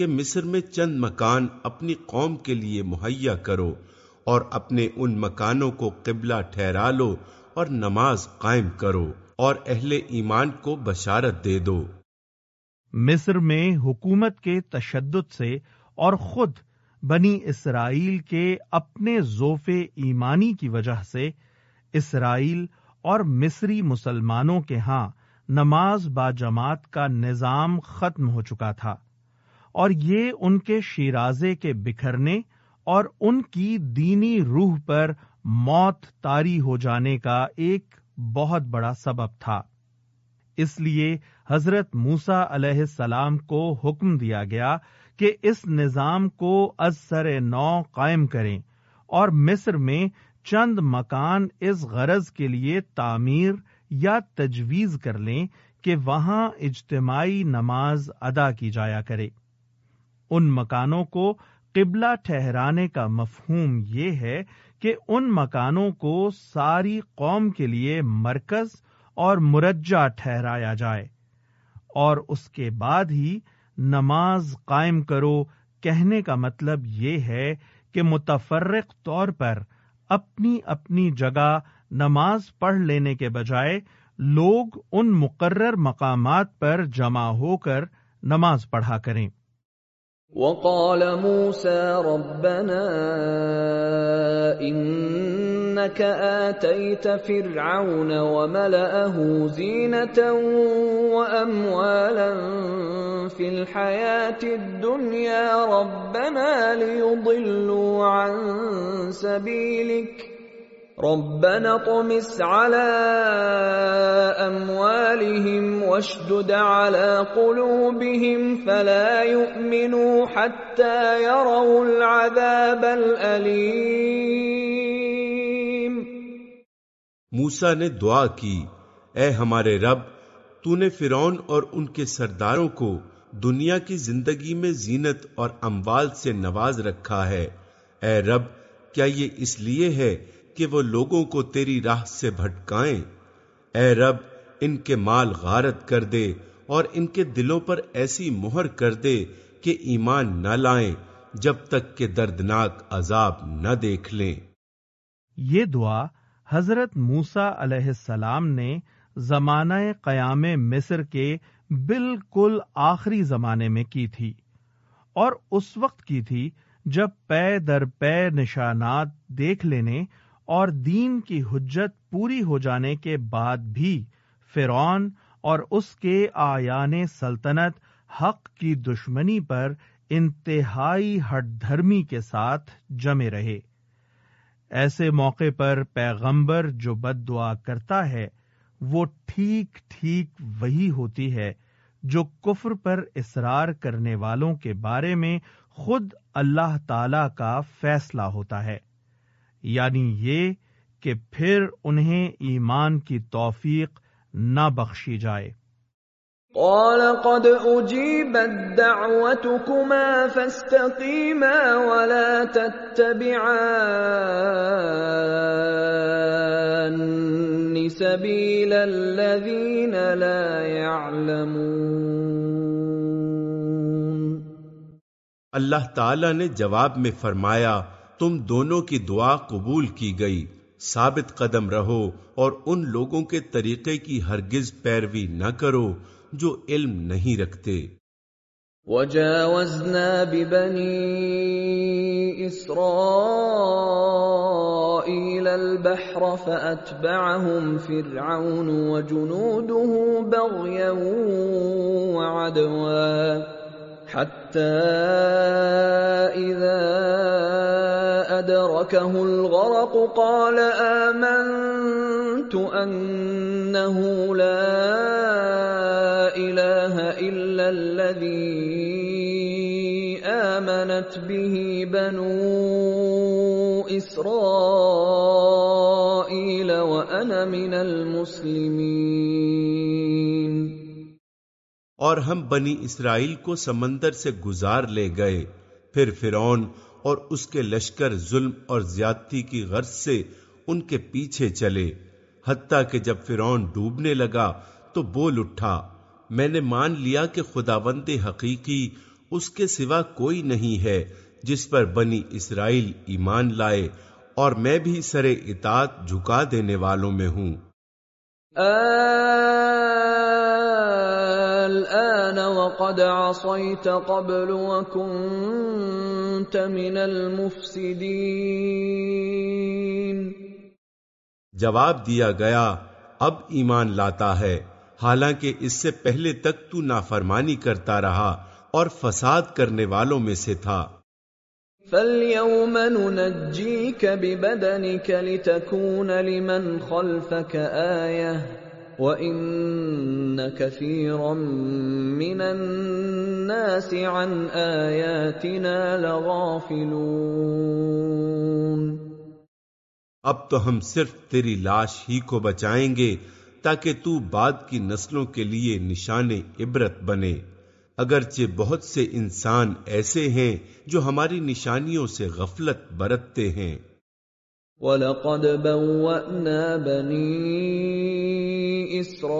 کہ مصر میں چند مکان اپنی قوم کے لیے مہیا کرو اور اپنے ان مکانوں کو قبلہ ٹھہرا لو اور نماز قائم کرو اور اہل ایمان کو بشارت دے دو۔ مصر میں حکومت کے تشدد سے اور خود بنی اسرائیل کے اپنے زوف ایمانی کی وجہ سے اسرائیل اور مصری مسلمانوں کے ہاں نماز با جماعت کا نظام ختم ہو چکا تھا۔ اور یہ ان کے شیرازے کے بکھرنے اور ان کی دینی روح پر موت تاری ہو جانے کا ایک بہت بڑا سبب تھا۔ اس لیے حضرت موسا علیہ السلام کو حکم دیا گیا کہ اس نظام کو از سر نو قائم کریں اور مصر میں چند مکان اس غرض کے لیے تعمیر یا تجویز کر لیں کہ وہاں اجتماعی نماز ادا کی جایا کرے۔ ان مکانوں کو قبلہ ٹھہرانے کا مفہوم یہ ہے کہ ان مکانوں کو ساری قوم کے لیے مرکز اور مرجع ٹھہرایا جائے اور اس کے بعد ہی نماز قائم کرو۔ کہنے کا مطلب یہ ہے کہ متفرق طور پر اپنی اپنی جگہ نماز پڑھ لینے کے بجائے لوگ ان مقرر مقامات پر جمع ہو کر نماز پڑھا کریں۔ وقال موسى ربنا انك اتيت فرعون وملئه زينه واموالا في الحياه الدنيا ربنا ليضلوا عن سبيلك ربنا طمس على اموالهم واشدد على قلوبهم فلا يؤمنوا حتى يروا العذاب الالم موسا نے دعا کی، اے ہمارے رب، تو نے فرعون اور ان کے سرداروں کو دنیا کی زندگی میں زینت اور اموال سے نواز رکھا ہے۔ اے رب، کیا یہ اس لیے ہے کہ وہ لوگوں کو تیری راہ سے بھٹکائیں۔ اے رب، ان کے مال غارت کر دے اور ان کے دلوں پر ایسی مہر کر دے کہ ایمان نہ لائیں جب تک کہ دردناک عذاب نہ دیکھ لیں۔ یہ دعا حضرت موسا علیہ السلام نے زمانہ قیام مصر کے بالکل آخری زمانے میں کی تھی اور اس وقت کی تھی جب پے در پے نشانات دیکھ لینے اور دین کی حجت پوری ہو جانے کے بعد بھی فرعون اور اس کے آیان سلطنت حق کی دشمنی پر انتہائی ہٹ دھرمی کے ساتھ جمے رہے۔ ایسے موقع پر پیغمبر جو بد دعا کرتا ہے، وہ ٹھیک ٹھیک وہی ہوتی ہے جو کفر پر اصرار کرنے والوں کے بارے میں خود اللہ تعالی کا فیصلہ ہوتا ہے۔ یعنی یہ کہ پھر انہیں ایمان کی توفیق نہ بخشی جائے۔ قال قد اجيبت دعوتكما فاستقيما ولا تتبعان سبيل الذين لا يعلمون اللہ تعالی نے جواب میں فرمایا تم دونوں کی دعا قبول کی گئی۔ ثابت قدم رہو اور ان لوگوں کے طریقے کی ہرگز پیروی نہ کرو جو علم نہیں رکھتے۔ وجاوزنا ببني إسرائيل البحر فأتبعهم فرعون وجنوده بغيا وعدوا حتى إذا أدركه الغرق قال آمنت أنه لا إله إلا الذي آمنت به بنو إسرائيل وأنا من المسلمين. اور ہم بنی اسرائیل کو سمندر سے گزار لے گئے، پھر فرعون اور اس کے لشکر ظلم اور زیادتی کی غرض سے ان کے پیچھے چلے۔ حتیٰ کہ جب فرعون ڈوبنے لگا تو بول اٹھا، میں نے مان لیا کہ خداوند حقیقی اس کے سوا کوئی نہیں ہے جس پر بنی اسرائیل ایمان لائے اور میں بھی سر اطاعت جھکا دینے والوں میں ہوں۔ الآن وقد عصيت قبل وكنت من المفسدين۔ جواب دیا گیا اب ایمان لاتا ہے۔ حالانکہ اس سے پہلے تک تو نافرمانی کرتا رہا اور فساد کرنے والوں میں سے تھا۔ فَالْيَوْمَ نُنَجِّيكَ بِبَدَنِكَ لِتَكُونَ لِمَنْ خَلْفَكَ آيَةً۔ وَإِنَّ كَثِيرًا مِّنَ النَّاسِ عَنْ آيَاتِنَا لَغَافِلُونَ اب تو ہم صرف تیری لاش ہی کو بچائیں گے تاکہ تو بعد کی نسلوں کے لیے نشان عبرت بنے۔ اگرچہ بہت سے انسان ایسے ہیں جو ہماری نشانیوں سے غفلت برتتے ہیں۔ وَلَقَدْ بَوَّأْنَا بَنِي إِسْرَائِيلَ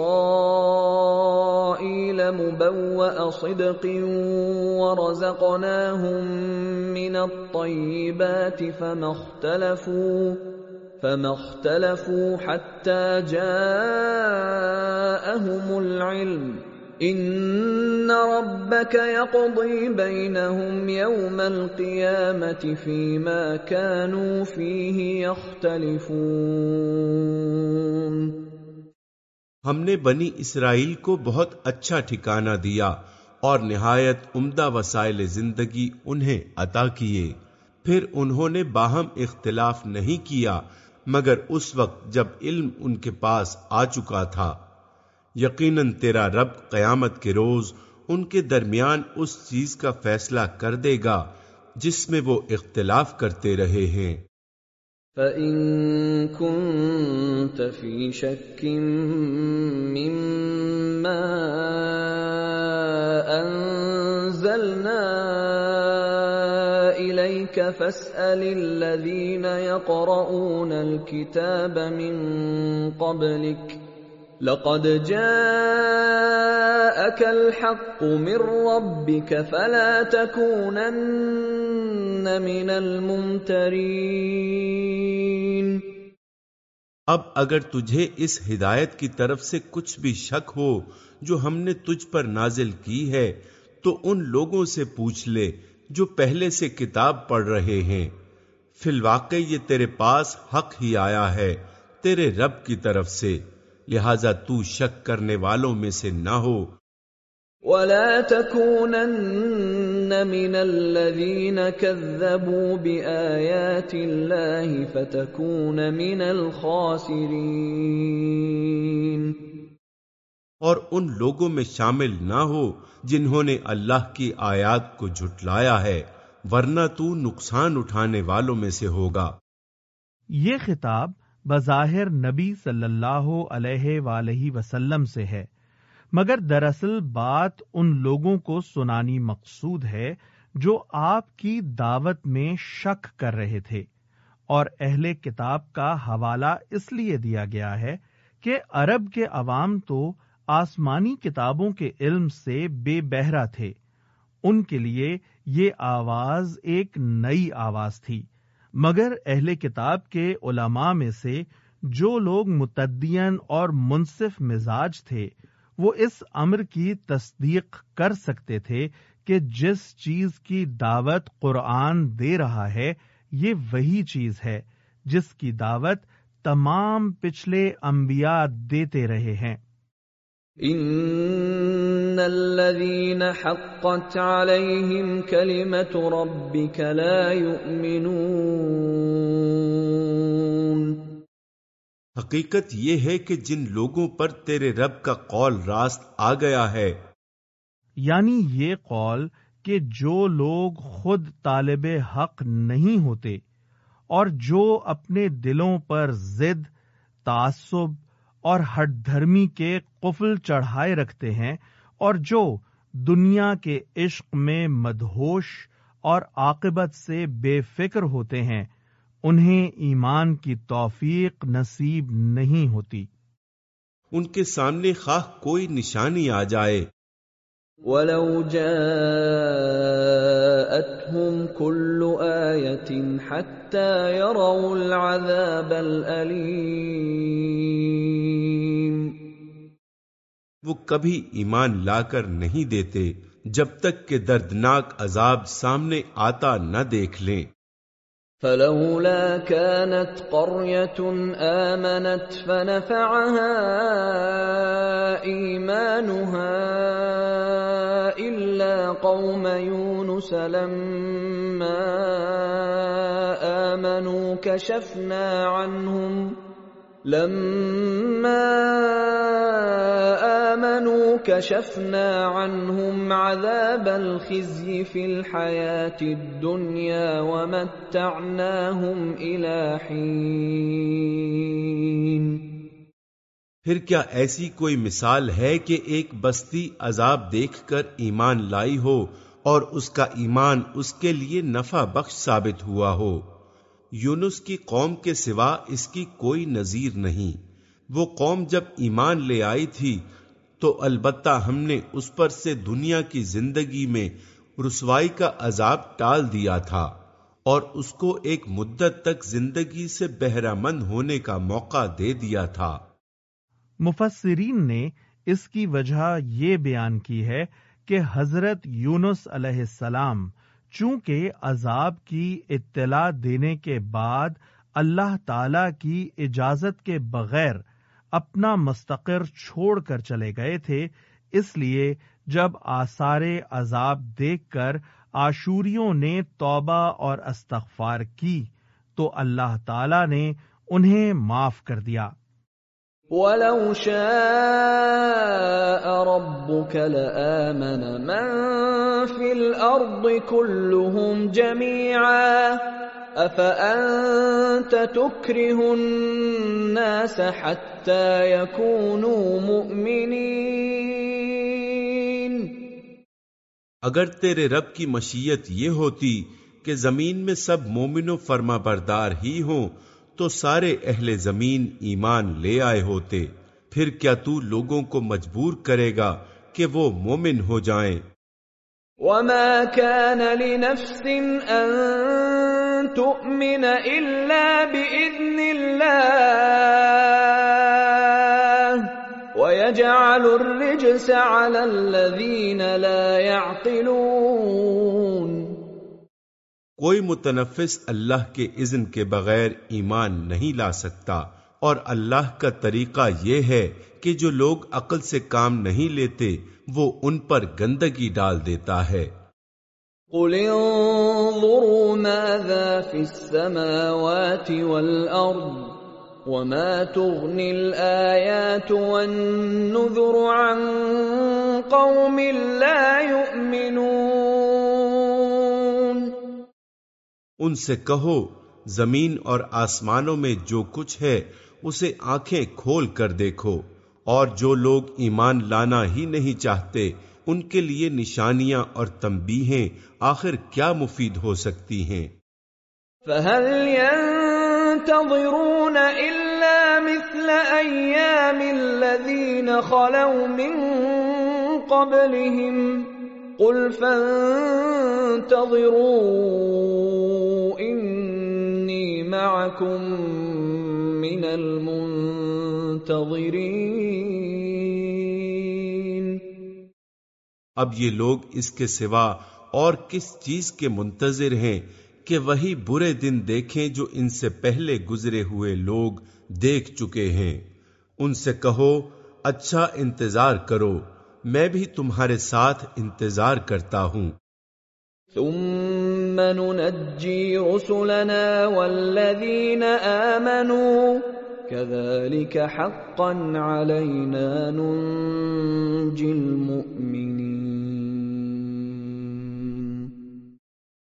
مُبَوَّأَ صِدْقٍ وَرَزَقْنَاهُمْ مِنَ الطَّيِّبَاتِ فَمَا اخْتَلَفُوا، فما اختلفوا حتى جاءهم العلم. ان ربك يقضي بينهم يوم القيامه فيما كانوا فيه يختلفون. ہم نے بنی اسرائیل کو بہت اچھا ٹھکانہ دیا اور نہایت عمدہ وسائل زندگی انہیں عطا کیے۔ پھر انہوں نے باہم اختلاف نہیں کیا، مگر اس وقت جب علم ان کے پاس آ چکا تھا۔ یقیناً تیرا رب قیامت کے روز ان کے درمیان اس چیز کا فیصلہ کر دے گا جس میں وہ اختلاف کرتے رہے ہیں۔ فَإِن كُنتَ فِي شَكٍّ مِّمَّا أَنزَلْنَا إِلَيْكَ فَاسْأَلِ الَّذِينَ يَقْرَؤُونَ الْكِتَابَ مِن قَبْلِكَ لقد جاءك الحق من ربك فلا تكونن من الممترين. اب اگر تجھے اس ہدایت کی طرف سے کچھ بھی شک ہو جو ہم نے تجھ پر نازل کی ہے، تو ان لوگوں سے پوچھ لے جو پہلے سے کتاب پڑھ رہے ہیں۔ فی الواقع یہ تیرے پاس حق ہی آیا ہے، تیرے رب کی طرف سے۔ لہذا تو شک کرنے والوں میں سے نہ ہو۔ ولا تكونن من الذين كذبوا بآيات الله فتكون من الخاسرين۔ اور ان لوگوں میں شامل نہ ہو جنہوں نے اللہ کی آیات کو جھٹلایا ہے ورنہ تو نقصان اٹھانے والوں میں سے ہوگا۔ یہ خطاب بظاہر نبی صلی اللہ علیہ وآلہ وسلم سے ہے۔ مگر دراصل بات ان لوگوں کو سنانی مقصود ہے جو آپ کی دعوت میں شک کر رہے تھے۔ اور اہل کتاب کا حوالہ اس لیے دیا گیا ہے کہ عرب کے عوام تو آسمانی کتابوں کے علم سے بے بہرا تھے۔ ان کے لیے یہ آواز ایک نئی آواز تھی۔ مگر اہل کتاب کے علماء میں سے جو لوگ متدین اور منصف مزاج تھے، وہ اس امر کی تصدیق کر سکتے تھے کہ جس چیز کی دعوت قرآن دے رہا ہے، یہ وہی چیز ہے جس کی دعوت تمام پچھلے انبیاء دیتے رہے ہیں۔ ان الذين حقت عليهم كلمه ربك لا يؤمنون۔ حقیقت یہ ہے کہ جن لوگوں پر تیرے رب کا قول راست آ گیا ہے۔ یعنی یہ قول کہ جو لوگ خود طالب حق نہیں ہوتے اور جو اپنے دلوں پر ضد تعصب اور ہٹ دھرمی کے قفل چڑھائے رکھتے ہیں اور جو دنیا کے عشق میں مدہوش اور عاقبت سے بے فکر ہوتے ہیں انہیں ایمان کی توفیق نصیب نہیں ہوتی۔ ان کے سامنے خواہ کوئی نشانی آ جائے۔ ولو جاءتهم كل آية حتى يروا العذاب الأليم وہ کبھی ایمان لا کر نہیں دیتے جب تک کہ دردناک عذاب سامنے آتا نہ دیکھ لیں۔ فلولا كانت قرية آمنت فنفعها إيمانها إلا قوم يونس لما آمنوا كشفنا عنهم لما آمنوا كشفنا عنهم عذاب الخزي في الحياة الدنيا ومتعناهم إلى حين۔ پھر کیا ایسی کوئی مثال ہے کہ ایک بستی عذاب دیکھ کر ایمان لائی ہو اور اس کا ایمان اس کے لیے نفع بخش ثابت ہوا ہو؟ یونس کی قوم کے سوا اس کی کوئی نظیر نہیں۔ وہ قوم جب ایمان لے آئی تھی، تو البتہ ہم نے اس پر سے دنیا کی زندگی میں رسوائی کا عذاب ٹال دیا تھا، اور اس کو ایک مدت تک زندگی سے بہرہ مند ہونے کا موقع دے دیا تھا۔ مفسرین نے اس کی وجہ یہ بیان کی ہے کہ حضرت یونس علیہ السلام چونکہ عذاب کی اطلاع دینے کے بعد اللہ تعالی کی اجازت کے بغیر اپنا مستقر چھوڑ کر چلے گئے تھے، اس لیے جب آثار عذاب دیکھ کر آشوریوں نے توبہ اور استغفار کی تو اللہ تعالی نے انہیں معاف کر دیا۔ وَلَوْ شَاءَ رَبُّكَ لَآمَنَ مَن فِي الْأَرْضِ كُلُّهُمْ جَمِيعًا أَفَأَنْتَ تُكْرِهُ النَّاسَ حَتَّى يَكُونُوا مُؤْمِنِينَ؟ اگر تیرے رب کی مشیت یہ ہوتی کہ زمین میں سب مومن و فرما بردار ہی ہوں تو سارے اہل زمین ایمان لے آئے ہوتے، پھر کیا تو لوگوں کو مجبور کرے گا کہ وہ مومن ہو جائیں؟ وما كان لنفس ان تؤمن الا باذن الله ويجعل الرجس على الذين لا يعقلون کوئی متنفس اللہ کے اذن کے بغیر ایمان نہیں لا سکتا اور اللہ کا طریقہ یہ ہے کہ جو لوگ عقل سے کام نہیں لیتے وہ ان پر گندگی ڈال دیتا ہے۔ قل انظروا ماذا في السماوات والارض وما تغني الايات والنذر عن قوم لا يؤمنون ان سے کہو، زمین اور آسمانوں میں جو کچھ ہے، اسے آنکھیں کھول کر دیکھو۔ اور جو لوگ ایمان لانا ہی نہیں چاہتے، ان کے لیے نشانیاں اور تمبیہیں آخر کیا مفید ہو سکتی ہیں۔ فهل ينتظرون الا مثل ايام الذين خلوا من قبلهم قل فانتظروا معکم من المنتظرین اب یہ لوگ اس کے سوا اور کس چیز کے منتظر ہیں کہ وہی برے دن دیکھیں جو ان سے پہلے گزرے ہوئے لوگ دیکھ چکے ہیں۔ ان سے کہو اچھا انتظار کرو میں بھی تمہارے ساتھ انتظار کرتا ہوں۔ ثم ننجي رسلنا والذين آمنوا كذلك حقا علينا ننجي المؤمنين.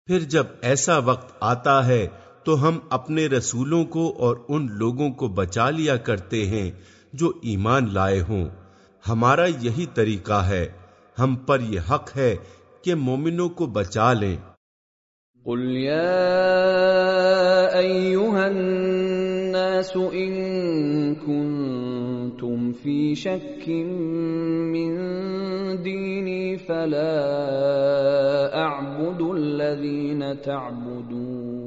پھر جب ایسا وقت آتا ہے تو ہم اپنے رسولوں کو اور ان لوگوں کو بچا لیا کرتے ہیں جو ایمان لائے ہوں۔ ہمارا یہی طریقہ ہے۔ ہم پر یہ حق ہے کہ مومنوں کو بچا لیں۔ قل يا ایوہا الناس ان كنتم في شك من ديني فلا اعبد الذين تعبدون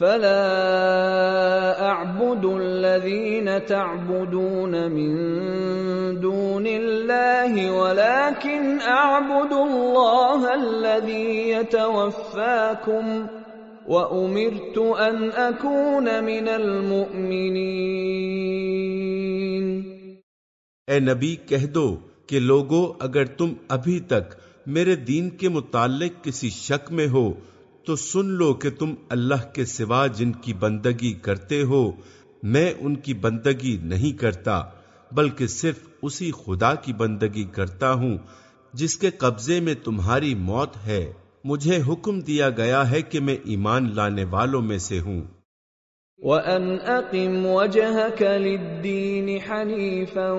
فلا اعبد الذين تعبدون من دون الله ولكن اعبد الله الذي يتوفاكم وامرت ان اكون من المؤمنين۔ اے نبی، کہہ دو کہ لوگو، اگر تم ابھی تک میرے دین کے متعلق کسی شک میں ہو تو سن لو کہ تم اللہ کے سوا جن کی بندگی کرتے ہو، میں ان کی بندگی نہیں کرتا، بلکہ صرف اسی خدا کی بندگی کرتا ہوں، جس کے قبضے میں تمہاری موت ہے۔ مجھے حکم دیا گیا ہے کہ میں ایمان لانے والوں میں سے ہوں۔ وَأَنْ أَقِمْ وَجَهَكَ لِلدِّينِ حَنِيفًا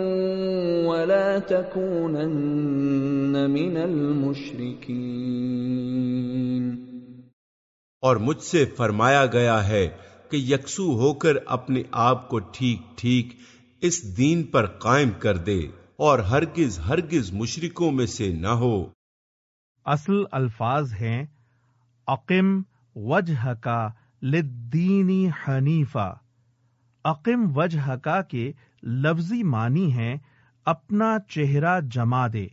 وَلَا تَكُونَنَّ مِنَ الْمُشْرِكِينَ۔ اور مجھ سے فرمایا گیا ہے کہ یکسو ہو کر اپنے آپ کو ٹھیک ٹھیک اس دین پر قائم کر دے اور ہرگز ہرگز مشرکوں میں سے نہ ہو۔ اصل الفاظ ہیں عقم وجہ کا لدینی حنیفہ عقم وجہ کا کے لفظی معنی ہے اپنا چہرہ جما دے۔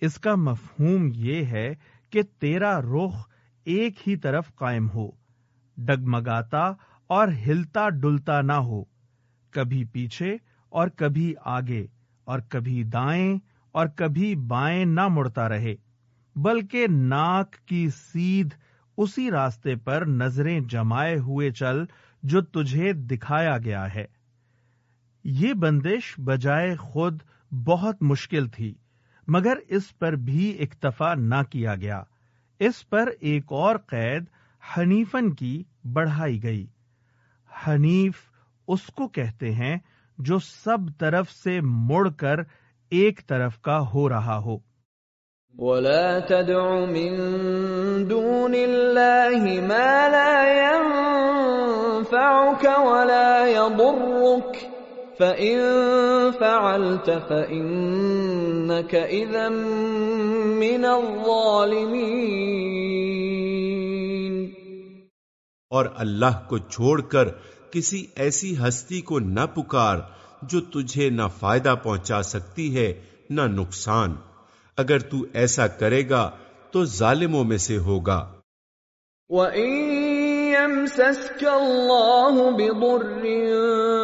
اس کا مفہوم یہ ہے کہ تیرا رخ ایک ہی طرف قائم ہو، ڈگمگاتا اور ہلتا ڈلتا نہ ہو، کبھی پیچھے اور کبھی آگے، اور کبھی دائیں اور کبھی بائیں نہ مڑتا رہے، بلکہ ناک کی سیدھ اسی راستے پر نظریں جمائے ہوئے چل جو تجھے دکھایا گیا ہے۔ یہ بندش بجائے خود بہت مشکل تھی، مگر اس پر بھی اکتفا نہ کیا گیا۔ اس پر ایک اور قید حنیفن کی بڑھائی گئی۔ حنیف اس کو کہتے ہیں جو سب طرف سے مڑ کر ایک طرف کا ہو رہا ہو۔ ولا تدع من دون الله ما لا ينفعك ولا يضرك فإن فعلت من الظالمين. اور اللہ کو چھوڑ کر کسی ایسی ہستی کو نہ پکار جو تجھے نہ فائدہ پہنچا سکتی ہے نہ نقصان۔ اگر تو ایسا کرے گا تو ظالموں میں سے ہوگا۔ يَمْسَسْكَ اللَّهُ بِضُرٍّ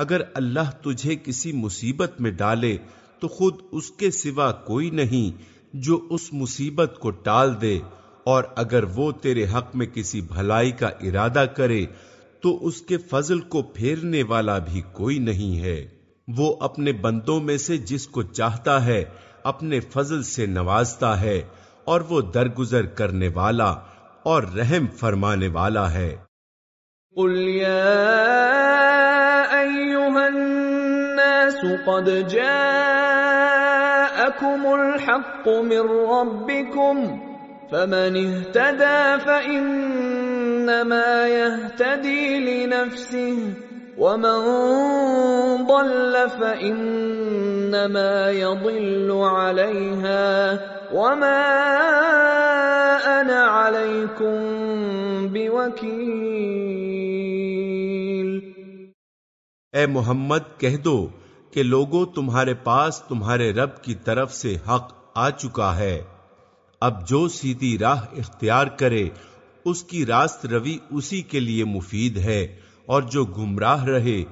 اگر اللہ تجھے کسی مصیبت میں ڈالے تو خود اس کے سوا کوئی نہیں جو اس مصیبت کو ٹال دے، اور اگر وہ تیرے حق میں کسی بھلائی کا ارادہ کرے تو اس کے فضل کو پھیرنے والا بھی کوئی نہیں ہے۔ وہ اپنے بندوں میں سے جس کو چاہتا ہے اپنے فضل سے نوازتا ہے، اور وہ درگزر کرنے والا اور رحم فرمانے والا ہے۔ قل يا أيها الناس قد جاءكم الحق من ربكم فمن اهتدى فإنما يهتدي لنفسه ومن ضل فإنما يضل عليها وما أنا عليكم بوكيل اے محمد، کہہ دو کہ لوگوں تمہارے پاس تمہارے رب کی طرف سے حق آ چکا ہے۔ اب جو سیدھی راہ اختیار کرے، اس کی راست روی اسی کے لیے مفید ہے، اور جو گمراہ رہے،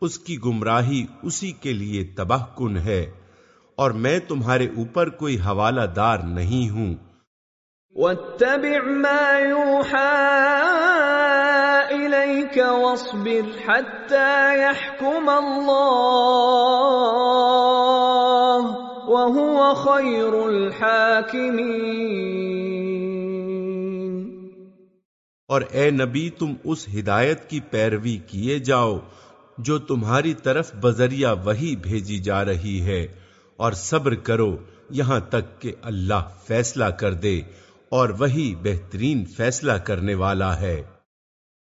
اس کی گمراہی اسی کے لیے تباہ کن ہے۔ اور میں تمہارے اوپر کوئی حوالہ دار نہیں ہوں۔ واتبع ما يوحى إليك واصبر حتى يحكم الله وهو خير الحاكمين. اور اے نبی، تم اس ہدایت کی پیروی کیے جاؤ جو تمہاری طرف بذریعہ وہی بھیجی جا رہی ہے، اور صبر کرو یہاں تک کہ اللہ فیصلہ کر دے اور وہی بہترین فیصلہ کرنے والا ہے۔